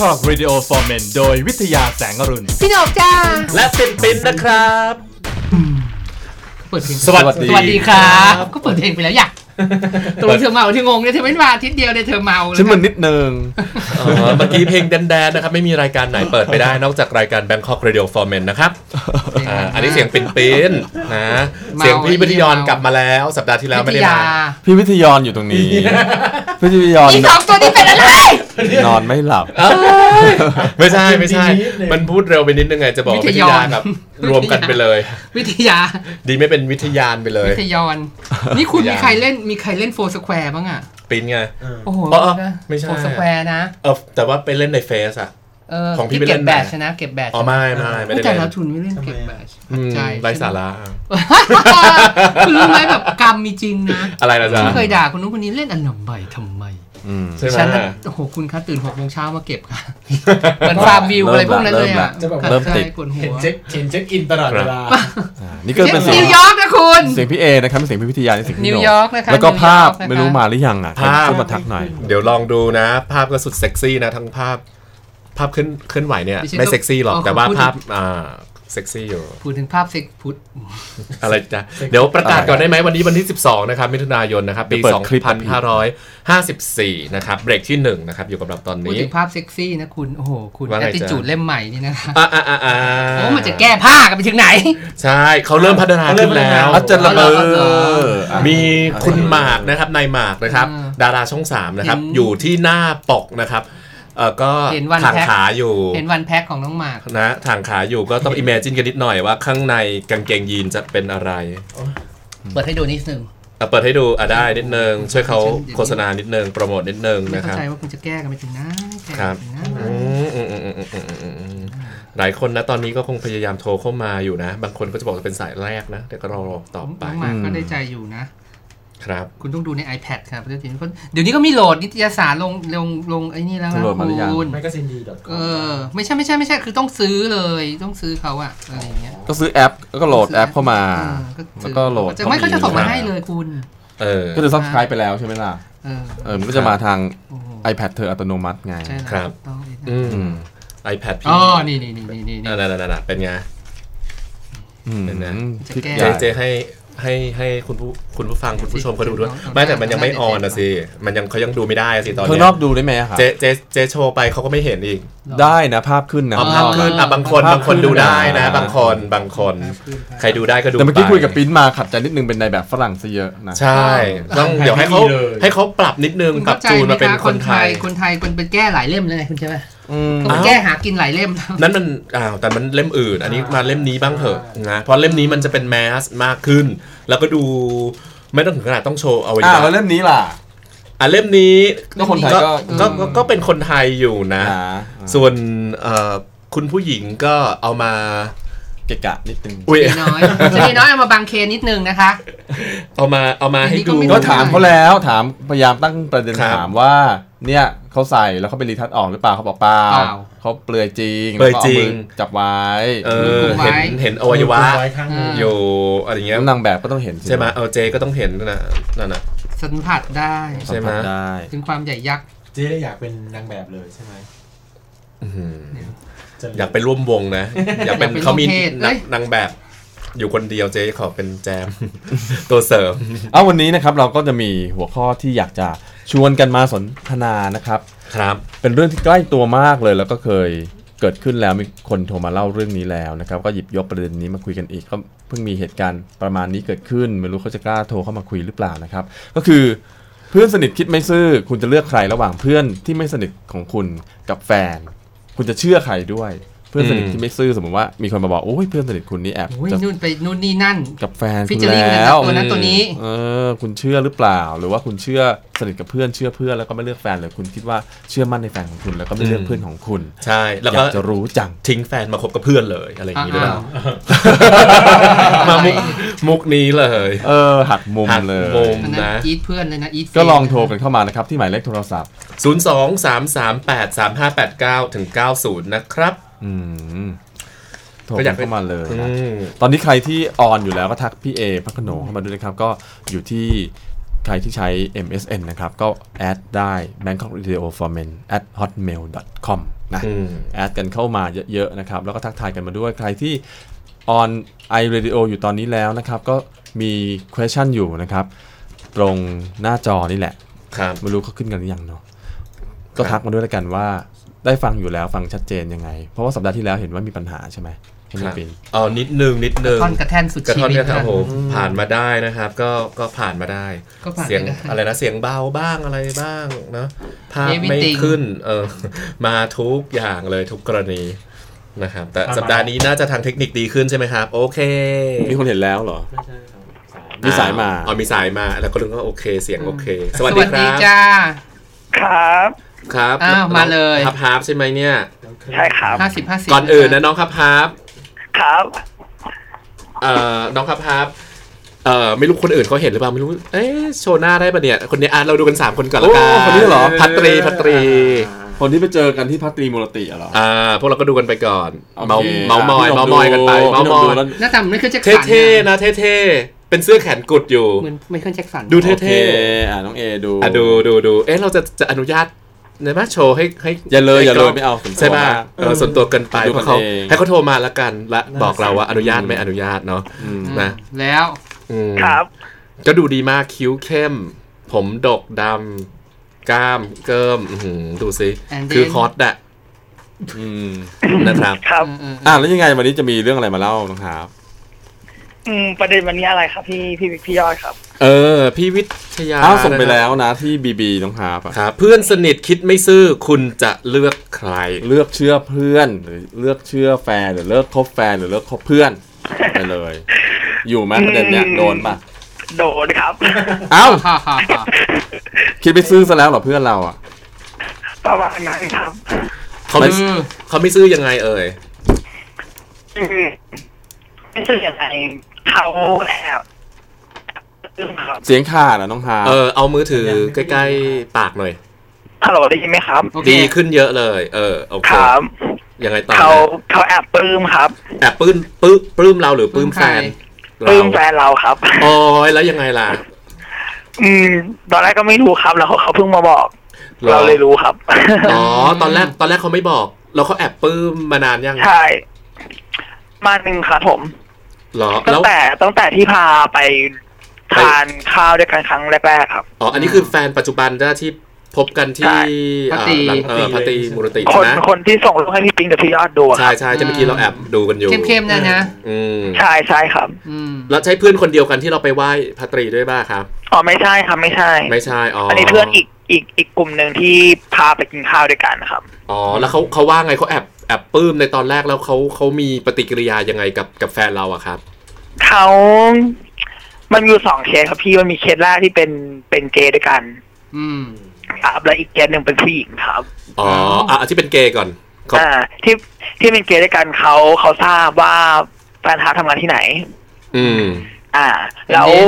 Bangkok Radio for Men โดยวิทยาแสงอรุณ พี่หนกจ้า และปินปินนะครับ เปิดเพลงสวัสดี สวัสดีครับ ก็เปิดเพลงไปแล้วอยากตัวเธอเมาที่งงเนี่ยเธอไม่มาอาทิตย์เดียวเลยเธอเมาเลยฉันมันนิดนึงอ๋อเมื่อกี้เพลงแดนๆนะครับ ไม่มีรายการไหนเปิดไปได้ นอกจากรายการ Bangkok Radio for Men นะครับอ่าอันนี้เสียงปินปินนะเสียงพี่วิทยอนกลับมาแล้ว สัปดาห์ที่แล้วไม่ได้วิทยามา พี่วิทยอนอยู่ตรงนี้ พี่วิทยอนอีสองตัวนี้เป็นอะไร นอนไม่หลับเอ้ยไม่ใช่ไม่ใช่ มันพูดเร็วไปนิดนึงไงจะบอกวิวิททยอนยากับรวมกันไปเลย วิทยา ดีไม่เป็นวิทยานไปเลย วิทยอนนี่คุณวิทมียาใครเล่นมีใครเล่นโฟร์สแควร์บ้างอะปินไงโอ้โหอ๋ออ๋อไม่ใช่โฟร์สแควร์นะเออแต่ว่าไปเล่นในเฟซอะเออของพี่ที่ไปเล่เก็บนแบไหนตชนะเก็บแบตอ๋อไม่ไม่ไม่ได้แต่เล่นเราทุนไม่เล่นเก็บแบตอืมใจไร้สาระคุณรู้ไหมแบบกรรมมีจริงนะอะไรนะจ๊ะฉันเคยด่าคนนู้นคนนี้เล่นอันหนำใบทำไมอืม ใช่ไหมฉันน่ะโอ้โหคุณคะตื่นหกโมงเช้ามาเก็บค่ะเหมือนฟาร์มวิวอะไรพวกนั้นเลยอะเริ่มละขัดเริ่มใจติดปวดหัเห็นวเช็คเห็นเช็คอินตลอดเวลาอ่านี่ก็เป็นเสียนิงวยอร์กนะคุณเสียงพี่เอนะครับเป็นเสียงพี่วิทยาในเสียงพี่นิโหวน่งยอร์กนะคะแล้วก็นิวยอร์กภาพนะคะไม่รู้มาหรือยังอะภาพช่วยมาทักหน่อยเดี๋ยวลองดูนะ ภาพก็สุดเซ็กซี่นะทั้งภาพ ภาพเคลื่อนเคลื่อนไหวเนี่ยดิฉันไม่เซ็กซี่หรอกเออแต่ว่าพูดภาพอ่า เซ็กซี่อยู่ พูดถึงภาพเซ็กพุทธอะไรจ้ะเดี๋ยวประกาศก่อนได้ไหมวันนี้วันที่ 12 นะครับมิถุนายนนะครับ ปีเดี๋ยวเปิดคลิป2554 นะครับ เบรกที่ 1 นะครับ อยู่กับเราตอนพูดนี้ถึงภาพเซ็กซี่นะคุณ โอ้โห คุณว่าแอไงตติจ๊ะจูดเล่มใหม่นี่นะคะอ่าอ่าอ่าอ่าโอ้มันจะแก้ผ้ากันไปถึงไหน ใช่เขาเริ่มพัฒนาขึ้นแล้วอาจจะระเบิดเอาเหรออะมีคุณหมากนะครับนายหมากนะครับอ่าดาราช่องสามนะครับเห็นอยู่ที่หน้าปกนะครับ เออก็เห็นวันถังขาอยู่ เห็นวันแพ็คของน้องหมากนะถังขาอยู่ก็ต้องอิมเมจินกันนิดหน่อยว่าข้างในกางเกงยีนจะเป็นอะไร เปิดให้ดูนิดนึงเปิดให้ดูอะได้นิดนึง ช่วยเขาโฆษณานิดนึง โปรโมทนิดนึงนะครับเข้าใจว่าคุณจะแก้กันไปถึงนะครับหลายคนนะตอนนี้ก็คงพยายามโทรเข้ามาอยู่นะ บางคนก็จะบอกจะเป็นสายแรกนะแต่ก็รอต่อไปน้องมากก็ได้ใจอยู่นะ ครับ คุณต้องดูใน iPad ครับเดี๋ยวนี้เดี๋ยวนี้ก็มีโหลดนิตยสารลงลงลงไอ้นี่แล้วนะโหลดมาหรือยังคุณ magazine ดีดอทเออไม่ใช่ไม่ใช่ไม่ใช่คือต้องซื้อเลยต้องซื้อเขาอะอะไรอย่างเงี้ยก็ซื้อแอปแล้วก็โหลดแอปเข้ามาเออซื้อแล้วก็โหลดจะไม่เขาจะส่งมาให้เลยคุณเออก็จะ subscribe ไปแล้วใช่ไหมล่ะเออเออมันก็จะมาทางโอ้โห iPad เธออัตโนมัติไงใช่แล้วครับต้องอืมอืม iPad พี่อ๋อนี่นี่นี่นี่นี่นั่นนั่นนั่นเป็นไงอืมเป็นไงคลิกจะใหแก้ญ่เจเจให้ ให้ให้คุณผู้คุณผู้ฟังคุณผู้ชมเขาดูด้วยเอาไม่แต่มันยังไม่เอาออนนะสิมันยังเขายังดูไม่ได้อะสิตอนข้างเนี้นยอกดูได้ไหมอะครับ เจเจเจโชว์ไปเขาก็ไม่เห็นอีกได้นะภาพขึ้นนะเอาภาพขึ้นอะบางคนภาพบางคนดูได้นะขึ้นบางคนบางคน ใครดูได้ก็ดูแต่เมื่อกี้ไปคุยกับปิ้นมาขัดใจนิดนึงเป็นในแบบฝรั่งซะเยอะนะ ใช่ต้องเดี๋ยวให้เขาให้เขาปรับนิดนึงคุณปรับเข้าใจจูนไหมมาเป็นคะคนไทย คนไทยคนเป็นแก้หลายเล่มเลยไงคุณใช่ไหม อืมเขาไปแก้หากินหลายเล่มแล้วนั่นมันอ้าวแต่มันเล่มอื่น อันนี้มาเล่มนี้บ้างเถอะนะเพราะเล่มนี้มันจะเป็นแมสมากขึ้น แล้วก็ดูไม่ต้องถึงขนาดต้องโชว์เอาไว้อ่าแล้วเล่มนี้ล่ะอะเล่มนี้ก็คนไทยก็ก็ก็ก็เป็นคนไทยอยู่นะอ่าส่วนเอ่อคุณผู้หญิงก็เอามาเกะกะนิดนึงอุ้ยน้อยจะมีน้อยเอามาบังเคนิดนึงนะคะ เอามาเอามาให้ดูอันนี้ก็ไม่ก็ถามเขาแล้วถามพยายามตั้งประเด็นครับถามว่าเนี่ย เขาใส่แล้วเขาไปรีทัชออกหรือเปล่าเขาบอกเปล่าเปล่า เขาเปลือยจริงเปลือยจริงแล้วก็ามือจับไว้เอมืออกุมไว้เห็นเห็นอวัยวะไว้ข้างหนึ่งอ่าอยู่อะไรเงี้ยแล้วนางแบบก็ต้องเห็นสิใช่ไหมเออเจก็ต้องเห็นนะนั่นน่ะ สัมผัสได้ใช่ไหมสัผัสได้ถึงความใหญ่ยักษ์ เจ๊อยากเป็นนางแบบเลยใช่ไหมอื้อหือจะอยากไปร่วมวงนะ อยากเป็นอยากเป็นเขามีร่วมเพศนางเอ้ย นางแบบ อยู่คนเดียวเจขอเป็นแจม ตัวเสริม เอาวันนี้นะครับเราก็จะมีหัวข้อที่อยากจะชวนกันมาสนทนานะครับ ครับ เป็นเรื่องที่ใกล้ตัวมากเลยแล้วก็เคยเกิดขึ้นแล้วมีคนโทรมาเล่าเรื่องนี้แล้วนะครับ ก็หยิบยกประเด็นนี้มาคุยกันอีกก็เพิ่งมีเหตุการณ์ประมาณนี้เกิดขึ้น ไม่รู้เขาจะกล้าโทรเข้ามาคุยหรือเปล่านะครับ ก็คือเพื่อนสนิทคิดไม่ซื่อ คุณจะเลือกใครระหว่างเพื่อนที่ไม่สนิทของคุณกับแฟน คุณจะเชื่อใครด้วย เพื่อนสนิทอืมที่ไม่ซื่อสมมติว่ามีคนมาบอกโอ้ยเพื่อนสนิทคุณนี่แอบโอ้ยจะนู่นไปนู่นนี่นั่น กับแฟนคุณ featuring แล้วกับตัวนั้นตัวนี้เออคุณเชื่อหรือเปล่า หรือว่าคุณเชื่อสนิทกับเพื่อนเชื่อเพื่อนแล้วก็ไม่เลือกแฟนเลยคุณคิดว่าเชื่อมั่นในแฟนของคุณแล้วก็ไม่เลือกเพื่อนของคุณใช่แล้วอก็ยากจะรู้จังทิ้งแฟนมาคบกับเพื่อนเลยอะไรอย่างนี้ด้วยอ้าวมามุกมุกนี้เลย เออหักมุมหักเลยมุมอันนั้นนะอีทเพื่อนเลยนะอีทก็ลองโทรกันเข้ามานะครับที่หมายเลขโทรศัพท์ 0 2 3 3 8 3 5 8 9ถึง90 นะครับ อืมโทรก็อกัยานกเข้ามาเลยอืนะมตอนนี้ใครที่ออนอยู่แล้วก็ทักพี่เอพักขนงเข้ามาด้วยนะครับ ก็อยู่ที่ใครที่ใช้ MSN นะครับ ก็แอดได้ Bangkok Radio for Men at hotmail com นะอืมแอดกันเข้ามาเยอะ ๆ นะครับ แล้วก็ทักทายกันมาด้วยใครที่ on i radio อยู่ตอนนี้แล้วนะครับ ก็มี question อยู่นะครับ ตรงหน้าจอนี่แหละ ครับไม่รู้เขาขึ้นกันหรือยังเนาะก็ทักมาด้วยแล้วกันว่า ได้ฟังอยู่แล้วฟังชัดเจนยังไง เพราะว่าสัปดาห์ที่แล้วเห็นว่ามีปัญหาใช่ไหมใช่ไหมครับปินอ๋อนิดนึงนิดนึงท่อนกระแท่นสุดกระชีท่อนวิตเนี่ยครับนะผมผ่านมาได้นะครับ ก็ก็ผ่านมาได้ ก็ผ่านเสียงไปได้อะไรนะเสียงเบาบ้างอะไรบ้างนะภาพ Everything ไม่ขึ้นเออ มาทุกอย่างเลยทุกกรณีนะครับ แต่สัปดาห์นี้น่าจะทางเทคนิคดีขึ้นใช่ไหมครับ โอเคมีคนเห็นแล้วเหรอ ไม่ใช่ครับสายมีสายมา อ๋อมีสายมาแล้วก็รู้ว่าโอเคเสียงโอเคสสวัวัสสดีดีครับ จ้า ครับ ครับอ้าวมาเลยฮับฮับใช่ไหมเนี่ย ใช่ครับห้าสิบห้าสิบก่อนอื่นนะน้องฮับฮับครับเอ่อน้องฮับฮับเอ่อไม่รู้คนอื่นเขาเห็นหรือเปล่าไม่รู้ เอ๊ะโชว์หน้าได้ปะเนี่ย คนนี้อะเราดูกัน3คนก่อนละกันโอ้คนนี้เหรอพัตรีพัตรี คนที่ไปเจอกันที่พัตตรีมูลติอะเหรออ่าพวกเราก็ดูกันไปก่อนโอเมาคเมามอยพี่เมาลงมอยกันไปดูเมาพี่ลมงอดูยแล้วหน้าตาเหมือนไม่เคยแจ็คสันเท่ๆนะเท่ๆเป็นเสื้อแขนกุดอยู่เหมือนไม่เคยแจ็คสันดูเท่โอเคอ่าน้องเอดูอะดูดูดูเอ๊ะเราจะจะอนุญาต ได้ไหมโชว์ให้ให้อย่าเลยให้อย่าเลยกล้งไม่เอาส่วนตัวใช่ป่ะมากเออส่วนตัวเกินไปดูเพกันราะเขาเองให้เขาโทรมาแล้วกันและบอกเราว่าอนุญาตไม่อนุญาตเนาะอืมนะแล้วอืมครับ ก็ดูดีมากคิ้วเข้ม ผมดกดำกล้ามเกิมอื้อหือดูสิ And คือ then hot อะอืมนะครับครับเออเอออ่าแล้วยังไงวันนี้จะมีเรื่องอะไรมาเล่าน้องครับ อืมประเด็นวันนี้อะไรครับพี่พี่พี่ยอดครับ เออ พี่วิทยาอ้าวส่งไปนะครับแล้วนะที่ BB น้องฮาร์ปอะครับเพื่อนสนิทคิดไม่ซื่อคุณจะเลือกใคร เลือกเชื่อเพื่อนหรือเลือกเชื่อแฟนหรือเลิกคบแฟนหรือเลิกคบเพื่อนไปเลย อยู่ไหมประเด็นเนี้ยโดนปะโดนครับ เอ้าฮ่าฮ่าฮ่าคิดไม่ซื่อซะแล้วเหรอเพื่อนเราอะประมาณนั้นครับเขาไม่คือเขาไม่ซื่อยังไงเอ่ยอืมไม่ใช่ยังไง เขาแอบอึ้งครับเสียงขาดอะน้องฮาร์ปเออเอามือถือใกล้ๆปากหน่อยฮัลโหลได้ยินไหมครับโอเคดีขึ้นเยอะเลย เออโอเคครับยังไงต่อเขานะเขาแอบปลื้มครับแอบปลื้มปลื้มปลื้มเราหรือปลื้มแฟนปลื้มแฟเรานเราครับโอ้ยแล้วยังไงล่ะ อืม ตอนแรกก็ไม่รู้ครับ แล้วเขาเพิ่งมาบอกหรอเราเลยรู้ครับอ๋อตอนแรกตอนแรกเขาไม่บอกแล้วเขาแอบปลื้มมานานยังใช่มาหนึ่งครับผมเหรอตั้แล้งวแต่ตั้งแต่ที่พาไปทานข้าวด้วยกันครั้งแรกๆครับ อ๋อ อันนี้คือแฟนปัจจุบันนะที่พบกันที่ใช่พัตตีเอ่อหลังเออพัตตีมูรติคนนะคนที่ส่งรูปให้พี่ปิงกับพี่ยอดดูอะคใช่รับใช่จะเมื่อกี้เราแอบดูกันอยู่เข้มๆนะนะอืมใช่ใช่ครับอืมแล้วใช่เพื่อนคนเดียวกันที่เราไปไหว้พัตรีด้วยบ้าครับอ๋อไม่ใช่ครับไม่ใช่ ไม่ใช่อ๋ออัอันนี้เพื่อนอีกอีกอีกกลุ่มหนึ่งที่พาไปกินข้าวด้วยกันนะครับอ๋อแล้วเขาเขาว่าไงเขาแอบ แอบปลื้มในตอนแรกแล้วเขาเขามีปฏิกิริยายังไงกับกับแฟนเราอะครับเขามันมีอยู่สองเคสครับพี่มันมีเคสแรกที่เป็นเป็นเกย์ด้วยกัน อืมครับแล้วอีกเคสหนึ่งเป็นผู้หญิงครับอ๋ออะอะที่เป็นเกย์ก่อนเขาอ่าที่ที่เป็นเกย์ด้วยกันเขาเขาทราบว่าแฟนฮาร์ททำงานที่ไหน อืม อ่า แล้วเห็น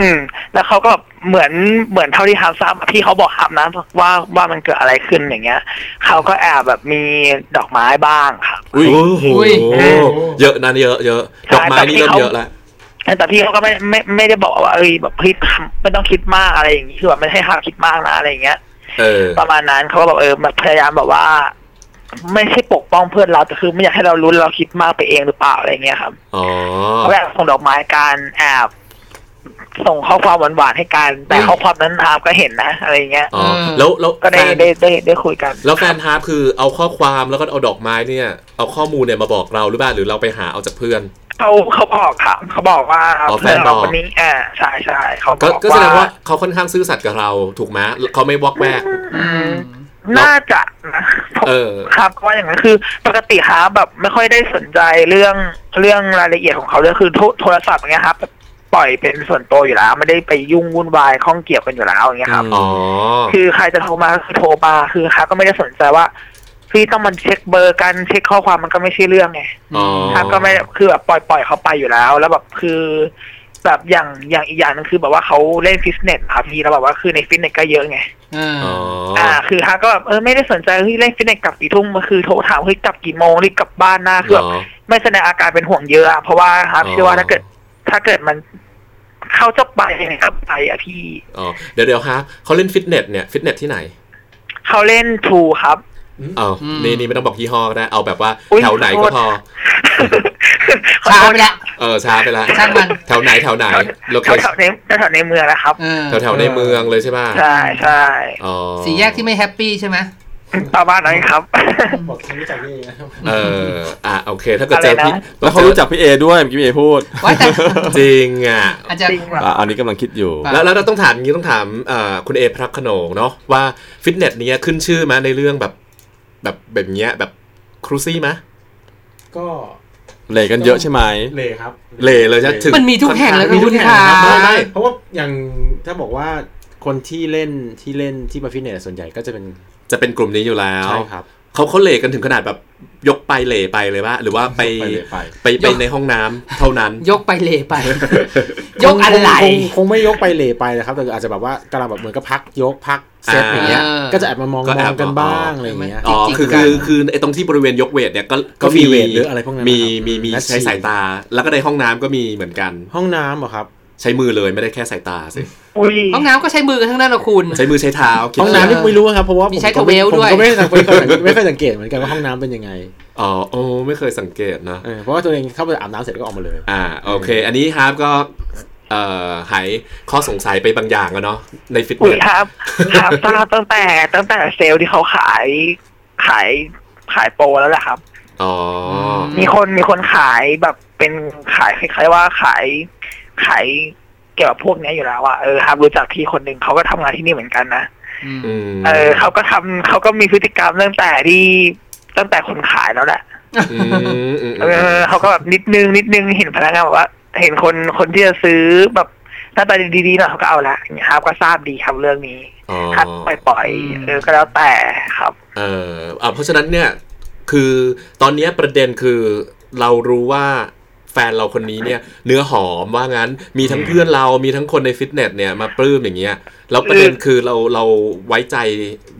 อืม แล้วเขาก็เหมือนเหมือนเท่าที่ฮาร์ฟทราบอะพี่เขาบอกฮาร์ฟนะว่าว่ามันเกิดอะไรขึ้นอย่างเงี้ยเขาก็แอบแบบมีดอกไม้บ้างครับอุ้ยโอ้โหอุ้ยเยอะนะเยอะเยอะดอกไม้นี่เริ่มเยอะแล้วแต่พี่เขาก็ไม่ไม่ไม่ได้บอกว่าเอ้ยแบบเฮ้ยทำไม่ต้องคิดมากอะไรอย่างงี้คือแบบไม่ให้ฮาร์ฟคิดมากนะอะไรอย่างเงี้ยเออประมาณนั้นเขาก็บอกเออแบบพยายามแบบว่า ไม่ใช่ปกป้องเพื่อนเราแต่คือไม่อยากให้เรารู้เราคิดมากไปเองหรือเปล่าอะไรเงี้ยครับอ๋อเขาแบบส่งดอกไม้การแอบ ส่งข้อความหวานๆให้กัน แต่ข้อความนั้นฮาร์ฟก็เห็นนะอะไรเงี้ยอ๋อเออแล้วแล้วก็ได้แฟนได้ได้ได้คุยกัน แล้วแฟนฮาร์ปคือเอาข้อความแล้วก็เอาดอกไม้เนี่ย เอาข้อมูลเนี่ยมาบอกเราหรือเปล่าหรือเราไปหาเอาจากเพื่อนเขาเขาบอกครับเขาบอกว่าอ๋อแฟเพื่อนนบเราอกคนนี้อ่าใช่ใช่เขาบก็อกก็แสดงว่าเขาค่อนข้างซื่อสัตย์กับเราถูกไหมเขาไม่วอกแวกอืมน่าจะนะเออครับเพราะว่าอย่างนั้นคือ ปกติฮาร์ฟแบบไม่ค่อยได้สนใจเรื่องเรื่องรายละเอียดของเขาเลยคือโทโทรศัพท์อย่างเงี้ยครับ ปล่อยเป็นส่วนตัวอยู่แล้ว ไม่ได้ไปยุ่งวุ่นวายข้องเกี่ยวกันอยู่แล้วอย่างเงี้ยครับอ๋อคือใครจะโทรมาก็คือโทรมาคือฮาร์ฟก็ไม่ได้สนใจว่าพี่ต้องมันเช็คเบอร์กันเช็คข้อความมันก็ไม่ใช่เรื่องไงอ๋อฮาร์ฟก็ไม่คือแบบปล่อยปล่อยเขาไปอยู่แล้ว แล้วแบบคือแบบอย่างอย่างอีกอย่างหนึงคือแบบว่าเขาเล่นฟิตเนสครับพี่แล้วแบบว่าคือในฟิตเนสก็เยอะไงเอออ๋ออ่า คือฮาร์ฟก็แบบเออไม่ได้สนใจเฮ้ยเล่นฟิตเนสกลับกี่ทุ่มมาคือโทรถามเฮ้ยกลับกี่โมงรีบกลับบ้านนะคือเหรแบบอไม่แสดงอาการเป็นห่วงเยอะอะเพราะว่าฮาร์ฟอ๋อเชื่อว่าถ้าเกิด ถ้าเกิดมันเขาจะไปยังไงครับไปอะพี่ อ๋อ เดี๋ยวเดี๋ยวฮะเขาเล่นฟิตเนสเนี่ยฟิตเนสที่ไหน เขาเล่น True ครับอ๋ออมนี่นี่ไม่ต้องบอกยี่ห้อก็ได้ เอาแบบว่าอุ๊ยแถวไหนก็พอช้าไปแล้วเออช้าไปละช่างมันแถวไหนแถวไหนโลเคแถวแถวในแถวในเมืองนะครับเออแถวแถวในเมืองเลยใช่ป่ะใช่ใช่อ๋อสี่แยกที่ไม่แฮปปี้ใช่ไหม ประมาณนั้นครับ บอกฉันรู้จักนี่เองนะครับเออ อะโอเค ถ้าเกิดเจอพี่อะไรนะแล้วเขารู้จักพี่เอด้วยเมื่อกี้พี่เอพูดว่าแต่จริงอะอาจจะจริงเหรออะอันนี้กำลังคิดอยู่อะแล้วแล้วเราต้องถามอย่างนี้ต้องถามเอ่อคุณเอพระโขนงเนาะว่าฟิตเนสเนี้ยขึ้นชื่อไหมในเรื่องแบบแบบแบบเนี้ยแบบครูซี่ไหมก็เลยกันเยอะใช่ไหมเลครับ เลเลยใช่ถึงมันมีทุกแห่งเลยมีค่ะทุคุกณแห่งค่ะนะครับไม่ไม่เพราะว่าอย่างถ้าบอกว่าคนที่เล่นที่เล่นที่มาฟิตเนสส่วนใหญ่ก็จะเป็น จะเป็นกลุ่มนี้อยู่แล้วใช่ครับเขาเขาเลกันถึงขนาดแบบยกไปเหลไปเลยว่าหรือว่าไปไปเหลไปไปไปในห้องน้ำเท่านั้น ยกไปเลไป ยกอะไรคงคงคงไม่ยกไปเหลไปนะครับแต่อาจจะแบบว่ากำลังแบบเหมือนกับพักยกพักเซตอ่าอย่างเงี้ยเออก็จะแอบมามองก็มแออบงกันบ้างอะไรอย่างเงี้ยอ๋อจริงๆคือกันคือคือไอ้ตรงที่บริเวณยกเวทเนี่ยก็ก็มีเวทหรืออะไรพวกนั้นมีนะครับมีมีและใช้ฉีดสายตา แล้วก็ในห้องน้ำก็มีเหมือนกัน ห้องน้ำเหรอครับ ใช้มือเลยไม่ได้แค่สายตาสิอุ้ยห้องน้ำก็ใช้มือกันทั้งนั้นละคุณ ใช้มือใช้เท้าคิดห้องน้ำนี่ไม่รู้ครับเพราะว่ามีผมใช้ก็ไม่ทเวลผมด้วยก็ไม่ได้ไม่เคยไม่เคยสังเกตเหมือนกันว่าห้องน้ำเป็นยังไงอ๋อโอ้ไม่เคยสังเกตนะเออเพราะว่าตัวเองเข้าไปอาบน้ำเสร็จก็ออกมาเลย อ่าโอเค อันนี้ฮาร์ปก็เอ่อหายข้อสงสัยไปบางอย่างแล้วเนาะในฟิตเนอุ้ยสครับครับทราบตั้งแต่ตั้งแต่เซลล์ที่เขาขายขายขายโปรแล้วแหละครับอ๋อมมีคนมีคนขายแบบเป็นขายคล้ายๆว่าขาย ขายเกี่ยวกับพวกเนี้ยอยู่แล้วว่าเออครับรู้จักพี่คนหนึ่งเขาก็ทำงานที่นี่เหมือนกันนะอืมอืมเออเขาก็ทำเขาก็มีพฤติกรรมตั้งแต่ที่ตั้งแต่คนขายแล้วแหละอืมอืมอืมเออเขาก็แบบนิดนึงนิดนึงเห็นพนักงานบอกว่า เห็นคนคนที่จะซื้อแบบหน้าตาดีๆหน่อยเขาก็เอาละอย่างเงี้ยครับก็ทราบดีครับเรื่องนี้อ๋อคัดปล่อยๆเออก็แล้วแต่ครับ เอออะเพราะฉะนั้นเนี่ย คือตอนเนี้ยประเด็นคือเรารู้ว่าแฟนเราคนนี้เนี่ยเนื้อหอมว่างั้นมีทั้งเพื่อนเรามีทั้งคนในฟิตเนสเนี่ยมาปลื้มอย่างเงี้ยแล้วประเด็นคือเราเราไว้ใจ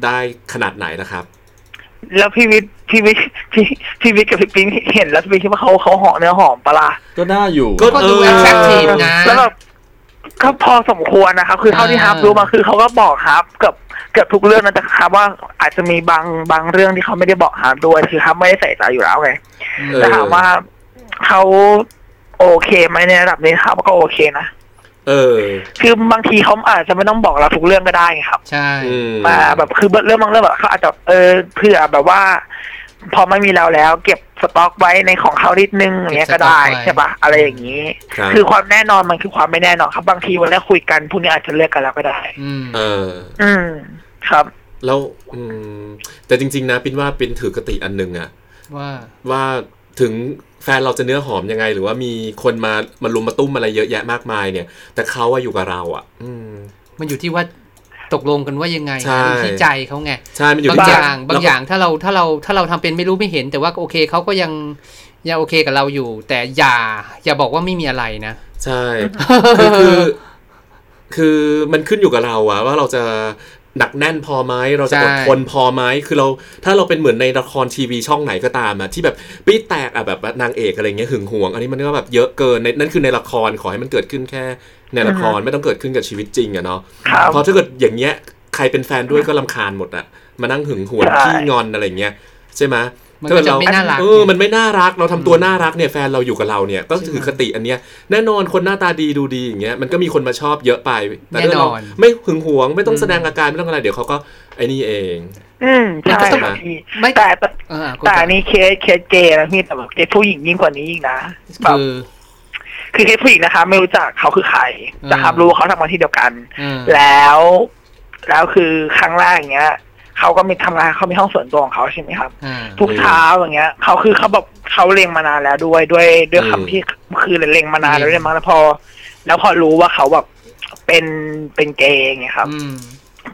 ได้ขนาดไหนนะครับ แล้วพี่วิทย์พี่วิทย์พี่พี่วิทย์กับพี่ปิ๊งเห็นแล้วพี่ปิ๊งคิดว่าเขาเขาหอมเนื้อหอมปะล่ะก็น่าอยู่ก็ก็ดูเออ attractive นะแล้วแบบก็พอสมควรนะครับ คือเท่าที่ฮับรู้มาคือเขาก็บอกฮับเกือบเกือบทุกเรื่องนะแต่ฮับว่าอาจจะมีบางบางเรื่องที่เขาไม่ได้บอกฮับด้วยคือฮับไม่ได้ใส่ใจอยู่แล้วไงเออแต่ถามว่า เขาโอเคไหมในระดับนี้ครับก็โอเคนะเออ คือบางทีเขาอาจจะไม่ต้องบอกเราทุกเรื่องก็ได้ไงครับ ใช่อืมมาแบบคือเรื่องบางเรื่องแบบเขาอาจจะเออเผื่อแบบว่า พอไม่มีเราแล้ว เก็บสต็อกไว้ในของเขานิดนึงอย่างเงี้ยก็ได้ใช่ปะอะไรอย่างนี้ครับคือความแน่นอนมันคือความไม่แน่นอนครับ บางทีวันแรกคุยกันพรุ่งนี้อาจจะเลิกกันแล้วก็ได้ อืมเออ อืมครับ แล้วอืมแต่จริง ๆ นะปินว่าปินถือกติอันหนึ่งอะว่าว่าถึงแฟนเราจะเนื้อหอมยังไง หรือว่ามีคนมามาลุมมาตุ้มอะไรเยอะแยะมากมายเนี่ย แต่เขาอะอยู่กับเราอะอืมมันอยู่ที่ว่าตกลงกันว่ายังไงใช่ อยู่ที่ใจเขาไงใช่มันอยู่บางที่อย่างใจบางอย่างถ้าเราถ้าเราถ้าเราทำเป็นไม่รู้ไม่เห็น แต่ว่าโอเคเขาก็ยังยังโอเคกับเราอยู่ แต่อย่าอย่าบอกว่าไม่มีอะไรนะ ใช่ คือคือคือมันขึ้นอยู่กับเราอะว่าเราจะ หนักแน่นพอไหมเราจะใช่อดทนพอไหมคือเราถ้าเราเป็นเหมือนในละครทีวีช่องไหนก็ตามอะที่แบบปี๊ดแตกอะแบบนางเอกอะไรเงี้ยหึงหวง อันนี้มันก็แบบเยอะเกินในนั่นคือในละครขอให้มันเกิดขึ้นแค่ในละครไม่ต้องเกิดขึ้นกับชีวิตจริงอะเนาะครับเพราะถ้าเกิดอย่างเงี้ยใครเป็นแฟนด้วยก็ลำคาญหมดอะมานั่งหึงหวงใช่ขี้งอนอะไรเงี้ยใช่ไหม มันก็จะไม่น่ารักเออมันไม่น่ารักเราทำตัวน่ารักเนี่ยแฟนเราอยู่กับเราเนี่ยก็ถือคติอันเนี้ยแน่นอนคนหน้าตาดีดูดีอย่างเงี้ยมันก็มีคนมาชอบเยอะไปแต่ถ้าเราแน่นอนไม่หึงหวงไม่ต้องแสดงอาการไม่ต้องอะไรเดี๋ยวเขาก็ไอ้นี่เอง อืมใช่มันก็ต้องครับพี่ไม่แต่แต่เออคุณแต่อันนี้เคสเคสเกย์นะพี่แต่แบบเคสผู้หญิงยิ่งกว่านี้อีกนะแบบคือคือเคสผู้หญิงนะคะ ไม่รู้จักเขาคือใครแต่ครับอืมรู้ว่าเขาทำงานที่เดียวกันเออแล้ว แล้วคือครั้งแรกอย่างเงี้ย เขาก็มีทำงานเขามีห้องส่วนตัวของเขาใช่ไหมครับอ่าทุกเช้าอย่างเงี้ยเขาคือเขาแบบเขาเล็งมานานแล้วด้วยด้วยด้วยคำที่คือเล็งมานานแล้วด้วยมั้งแล้วพอ แล้วพอรู้ว่าเขาแบบเป็นเป็นเกย์อย่างเงี้ยครับอืม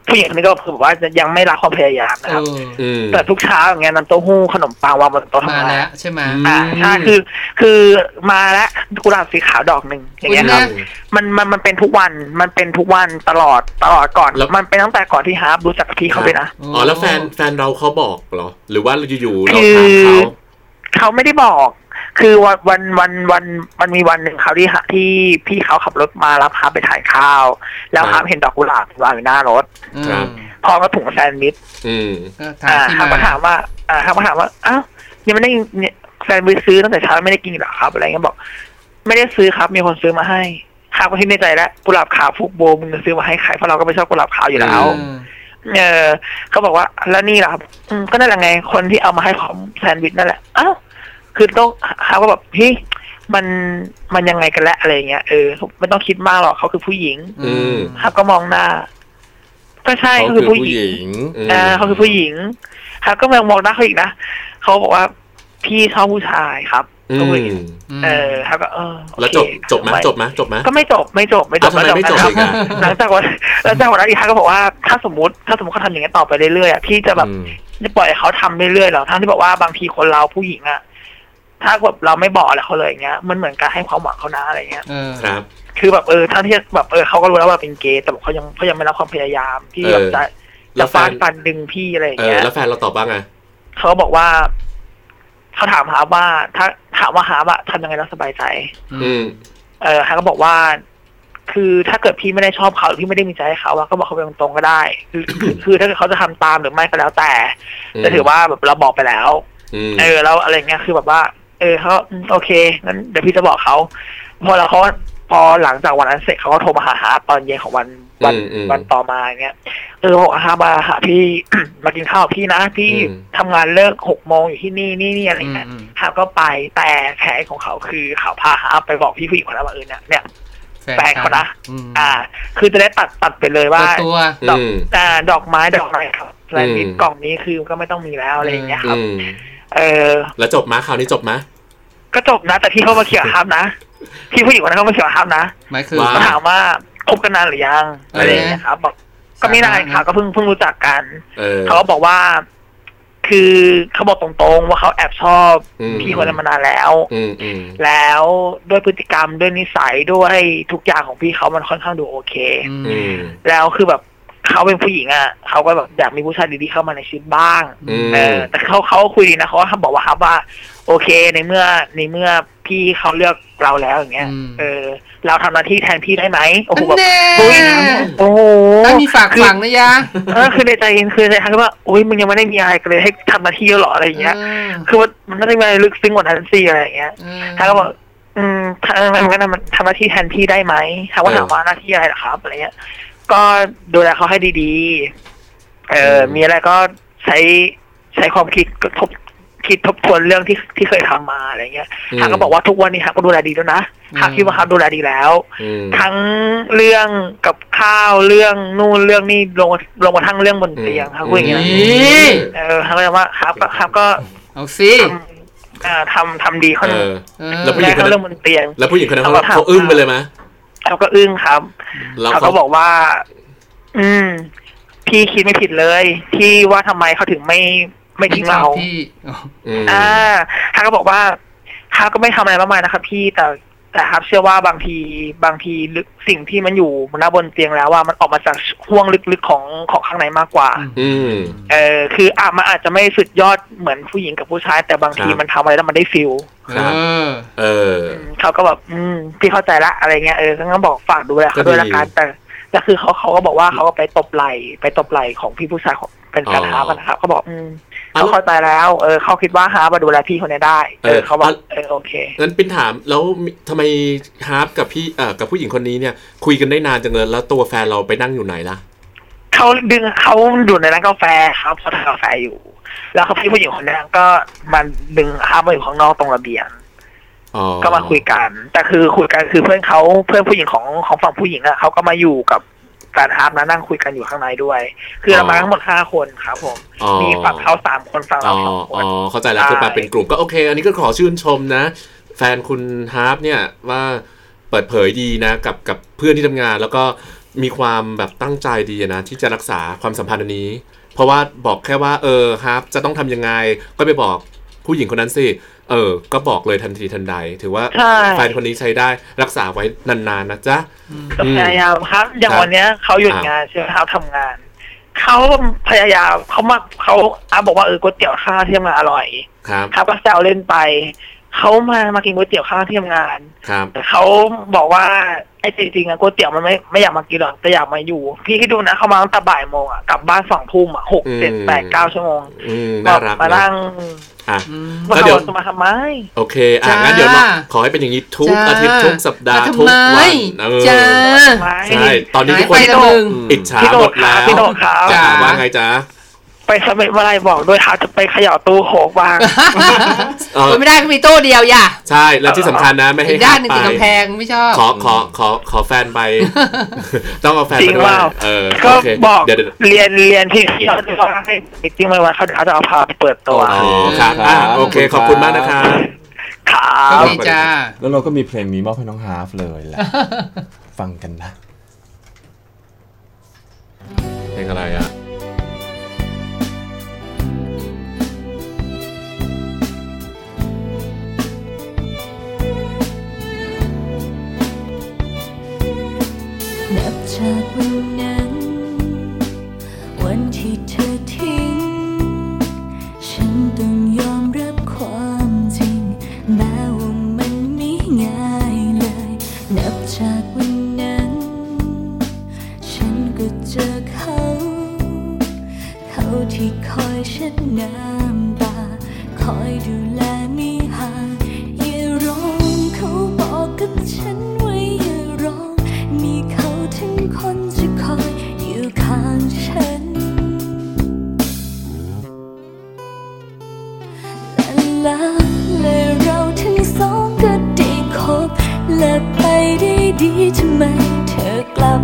ผู้หญิงคนนี้ก็คือแบบว่าจะยังไม่รักความพยายามนะเอครับออืมแต่ทุกเช้าอย่างเงี้ยน้ำเต้าหู้ขนมปังวางบนโต๊ะมาทำงานแล้วใช่ไหมอืมอ่าใช่คือ คือมาแล้วกุหลาบสีขาวดอกหนึ่งอย่างเงี้ยครับคุณแม่มันมันมันเป็นทุกวันมันเป็นทุกวันตลอดตลอดก่อนแล้วมันเป็นตั้งแต่ก่อนที่ฮาร์ปรู้จักกับพี่เขาเลยนะอ๋อแล้วแฟนแฟนเราเขาบอกเหรอ หรือว่าอยู่ๆเราคือถามเขาเขาไม่ได้บอก คือวันวันวันวันมันมีวันหนึ่งเขาที่หาที่พี่เขาขับรถมารับฮาร์ปไปทานข้าว แล้วครับฮาร์ปเห็นดอกกุหลาบวางอยู่หน้ารถครับพร้อมกับถุงแซนด์วิชอืมก็ถามอ่าที่ฮาร์ปก็มาถามว่า อ่าฮาร์ปก็ถามว่าอ้าวยังไม่ได้เนี่ยแซนด์วิชซื้อตั้งแต่เช้าไม่ได้กินเหรอครับอะไรเงี้ยบอก ไม่ได้ซื้อครับ มีคนซื้อมาให้ฮาร์ปก็คิดในใจแล้วกุหลาบขาวฟุกโบมึงจะซื้อมาให้ใครเพราะเราก็ไม่ชอบกุหลาบขาวอยู่แล้วอืมเออเขาบอกว่าแล้วนี่ล่ะครับอืมก็นั่นแหละไงคนที่เอามาให้ของแซนด์วิชนั่นแหละอ้าว คือต้องเขาก็แบบเฮ้ยมันมันยังไงกันแล้วอะไรเงี้ยเออไม่ต้องคิดมากหรอกเขาคือผู้หญิงอืมเขาก็มองหน้า ก็ใช่เขาเขาคืคืออผู้ผู้หหญิงญิงมอ่าเขาคือผู้หญิงเขาก็มองมองหน้าเขาอีกนะเขาบอกว่าพี่ชอบผู้ชายครับอืก็ผู้หญิงมเออเขาก็เออโอเคแล้วจบจบไหมจบไหมจบไหมก็ไม่จบไม่จบไม่จบอ้าวทำไมไม่จบอีกอะหลังจากวันหลังจากวันนั้นอีกครั้งก็บอกว่าถ้าสมมติถ้าสมมติเขาทำอย่างนี้ยต่อไปเรื่อยๆอะพี่จะแบบอืมจะปล่อยให้เขาทำเรื่อยๆเหรอทั้งที่บอกว่าบางทีคนเราผู้หญิงอะ ถ้าแบบเราไม่บอกอะไรเขาเลยอย่างเงี้ย มันเหมือนการให้ความหวังเขานะอะไรเงี้ยเออครับ คือแบบเออทั้งที่แบบเออเขาก็รู้แล้วว่าเป็นเกย์แต่บอกเขายังเขายังไม่รับความพยายามที่แบบจะแล้จะวแฟฟาน ดฟันดึงพี่อะไรอย่างเออเงี้ยแล้วแฟนเราตอบว่าไง เขาก็บอกว่าเขาถามหาว่า ถ้าถามว่าหาว่าทำยังไงแล้วสบายใจ อืม เออฮาก็บอกว่า คือถ้าเกิดพี่ไม่ได้ชอบเขาหรือพี่ไม่ได้มีใจให้เขาอะก็บอกเขาไปตรงๆก็ได้ คือคือคือถ้าเกิดเขาจะทำตามหรือไม่ก็แล้วแต่อืมแต่ถือว่าแบบเราบอกไปแล้ว อืม เออแล้วอะไรเงี้ยคือแบบว่าเออเขาอืมโอเคงั้นเดี๋ยวพี่จะบอกเขาพอแล้วเขาพอหลังจากวันนั้นเสร็จเขาก็โทรมาหาหาตอนเย็นของวันวันอืมอืมวันต่อมาอย่างเงี้ยเออบอกหามาหาพี่มากินข้าวกับพี่นะ พี่อืมทำงานเลิกหกโมงอยู่ที่นี่นี่นี่อะไรเงี้ยอืมหาก็ไปแต่แผนของเขาคือเขาพาหาไปบอกพี่ผู้หญิงคนนั้นว่าเออเนี่ยเนี่ยแฟนเขานะอืมอ่า คือจะได้ตัดตัดไปเลยว่าเปิดตัวดอกอืมอ่าดอกไม้ดอกอะไรครับแลนด์อืมกล่องนี้คือก็ไม่ต้องมีแล้วอะไรอย่างเงี้ยครับอืมเออ แล้วจบมาคราวนี้จบมา ก็จบนะ แต่พี่เขามาเขียนครับนะพี่ผู้หญิงคนนั้นเขามาเขียนครับนะหมายคือว่าเขาถามว่าคบกันนานหรือยังเออออะไรอย่างเงี้ยครับบอกก็ไม่นานค่ะก็เพิ่งเพิ่งรู้จักกันเออเขาก็บอกว่า คือเขาบอกตรงๆ ว่าเขาแอบชอบอืมพี่คนนั้นมานานแล้วอืมอืมแล้วด้วยพฤติกรรมด้วยนิสัยด้วยทุกอย่างของพี่เขามันค่อนข้างดูโอเคอืมอืมแล้วคือแบบเขาเป็นผู้หญิงอะเขาก็แบบอยากมีผู้ชายดีๆเข้ามาในชีวิตบ้างอืมเออแต่เขาเขาคุยดีนะเขาก็บอกว่าครับว่า โอเคในเมื่อในเมื่อพี่เขาเลือกเราแล้วอย่างเงี้ยอืมเออ เราทำหน้าที่แทนพี่ได้ไหมโอ้โหแบบแน่อุ้ยโอ้โหถ้ามีฝากฝังนะยะเออคือในใจคือในใจคือว่าโอ้ยมึงยังไม่ได้มีอะไรกันเลยให้ทำหน้าที่แล้วเหรออะไรอย่างเงี้ยเออคือว่ามันไม่ได้มีอะไรลึกซึ้งกว่านั้นสิอะไรอย่างเงี้ยเออท่านก็บอกอืมทางนั้นก็มันทำหน้าที่แทนพี่ได้ไหมถามว่าถามว่าหน้าที่อะไรเหรอครับอะไรเงี้ย ก็ดูแลเขาให้ดีๆ เออมีอะไรก็ใช้ใช้ความคิดทบ คิดทบทวนเรื่องที่ที่เคยทำมาอะไรเงี้ยอืมทางก็บอกว่าทุกวันนี้ฮะก็ดูแลดีแล้วนะหากคิดว่าครับดูแลดีแล้วอืมทั้งเรื่องกับข้าวเรื่องนู่นเรื่องนี่ลงลงมาทั้งเรื่องบนเตียงครับพูดอย่างเงี้ยนะนี่เออทางก็เลยว่าครับก็ครับก็เอาสิทำอ่าทำทำดีเขาเออเออแล้วผู้หญิแม่งคนนั้นเขาเรื่องบนเตียง แล้วผู้หญิงคนนั้นเขาเขาก็ถามเขาอึ้งไปเลยไหมเขาก็อึ้งครับแล้วเขาเขาก็บอกว่า อืมพี่คิดไม่ผิดเลย ที่ว่าทำไมเขาถึงไม่ ไม่ทิ้งเราพี่อืมอ่าเขาก็บอกว่าเขาก็ไม่ทำอะไรมากมายนะครับ พี่แต่แต่ครับเชื่อว่าบางทีบางทีลึกสิ่งที่มันอยู่บนหน้าบนเตียงแล้วว่ามันออกมาจากห่วงลึกๆของของข้างในมากกว่า อืมเออคืออะมันอาจจะไม่สุดยอดเหมือนผู้หญิงกับผู้ชาย แต่บางทีครับมันทำอะไรแล้วมันได้ feelครัเอบอเอออืมเขาก็แบบอืมพี่เข้าใจละอะไรเงี้ยเออก็บอกฝากดูแลเขาด้วยละกันก็ดีแต่แต่คือเขาเขาก็บอกว่าเขาก็ไปตบไหล่ไปตบไหล่ของพี่ผู้ชายของเป็นการอ๋อหากันนะครับเขาบอกอืมอะ เขาเข้าใจแล้ว เออเขาคิดว่าฮาร์ปมาดูแลพี่คนนี้ได้ เอเอออเขาบอกอะเออโอเคงั้นปินถามแล้วมีทำไมฮาร์ปกับพี่เอ่อกับผู้หญิงคนนี้เนี่ย คุยกันได้นานจังเลยแล้วตัวแฟนเราไปนั่งอยู่ไหนล่ะเขาดึงเขาอยู่ในร้านกาแฟครับเขาทานกาแฟอยู่ แล้วเขาพี่ผู้หญิงคนนั้นก็มาดึงฮาร์ปมาอยู่ข้างนอกตรงระเบียงอ๋อก็มาคุยกัน แต่คือคุยกันคือเพื่อนเขาเพื่อนผู้หญิงของของฝั่งผู้หญิงอะเขาก็มาอยู่กับ แฟนฮาร์ปนะนั่งคุยกันอยู่ข้างในด้วย คือเรามาทั้งหมดห้าคนครับผมอ๋อมีฝั่งเขาสามคนฝั่งอ๋เราอ๋อสองคนอ๋อเข้าใจแล้วใช่คือมาเป็นกลุ่มก็โอเค อันนี้ก็ขอชื่นชมนะ แฟนคุณฮาร์ปเนี่ยว่าเปิดเผยดีนะ กับกับเพื่อนที่ทำงาน แล้วก็มีความแบบตั้งใจดีนะ ที่จะรักษาความสัมพันธ์อันนี้ เพราะว่าบอกแค่ว่าเออฮาร์ปจะต้องทำยังไงก็ไปบอกผู้หญิงคนนั้นสิ เออ ก็บอกเลยทันทีทันใด ถือว่าใช่แฟนคนนี้ใช้ได้รักษาไว้นานๆนะจ๊ะก็พยายามครับ อย่างครับวันเนี้ยเขาหยุดอ่างงานใช่ไหมครับทำงานเขาพยายามเขามาเขาอาบอกว่าเออก๋วยเตี๋ยวข้าวที่ทำงานอร่อยครับครับก็แซวเล่นไปเขามามากินก๋วยเตี๋ยวข้างที่ทำงานครับแต่เขาบอกว่าไอ้จริงๆอะก๋วยเตี๋ยวมันไม่ไม่อยากมากินหรอกแต่อยากมาอยู่ พี่คิดดูนะเขามาตั้งแต่บ่ายโมงอะกลับบ้านสองทุ่มอะหกเจ็ดแปดเก้าชั่วโมงอืมน่ารักมานะนั่ง อะอืมมาแล้วเดี๋ยวจะมาทำไมโอเคอะจ้างั้งั้นเดี๋ยวเราขอให้เป็นอย่างนี้ทุกจ้าอาทิตย์ทุกสัปดาห์มาทำทุกไมวันเออจ้าใช่ตอนนี้ทุกคนหายไปละมึงอิจฉาพี่โดหมดดแล้วพี่โดดครับจ้าจ้าว่าไงจ๊ะ ไปสมัยเมื่อไรบอกด้วยครับจะไปเขย่าตู้โขกบ้างเออมันไม่ได้ก็มีตู้เดียวอย่าใช่แล้วที่สำคัญนะไม่ให้อีกด้านหนึ่งไปติดกำแพงไม่ชอบขอขอขอขอแฟนไป ต้องเอาแฟนจริไปงด้วยเปล่าเออก็โอเคบอกเดี๋ยวเดี๋ยวเรียนเรียนที่ที่เขาจะว่าให้จริงๆไม่ว่าเขาเขาจะเอาพาไปเปิดตัวอ๋อครับอะโอเคขอบคุณมากนะครับครัก็บมีจ้าแล้วเราก็มีเพลงนี้มอบให้น้องฮาร์ฟเลยแหละฟังกันนะเพลงอะไรอะ นับจากวันนั้น วันที่เธอทิ้ง ฉันต้องยอมรับความจริง แม้ว่ามันไม่ง่ายเลย นับจากวันนั้น ฉันก็เจอเขา เขาที่คอยเช็ดน้ำ ละแล้วและเราทั้งสองก็ได้คบและไปได้ดีทำไมเธอกลับ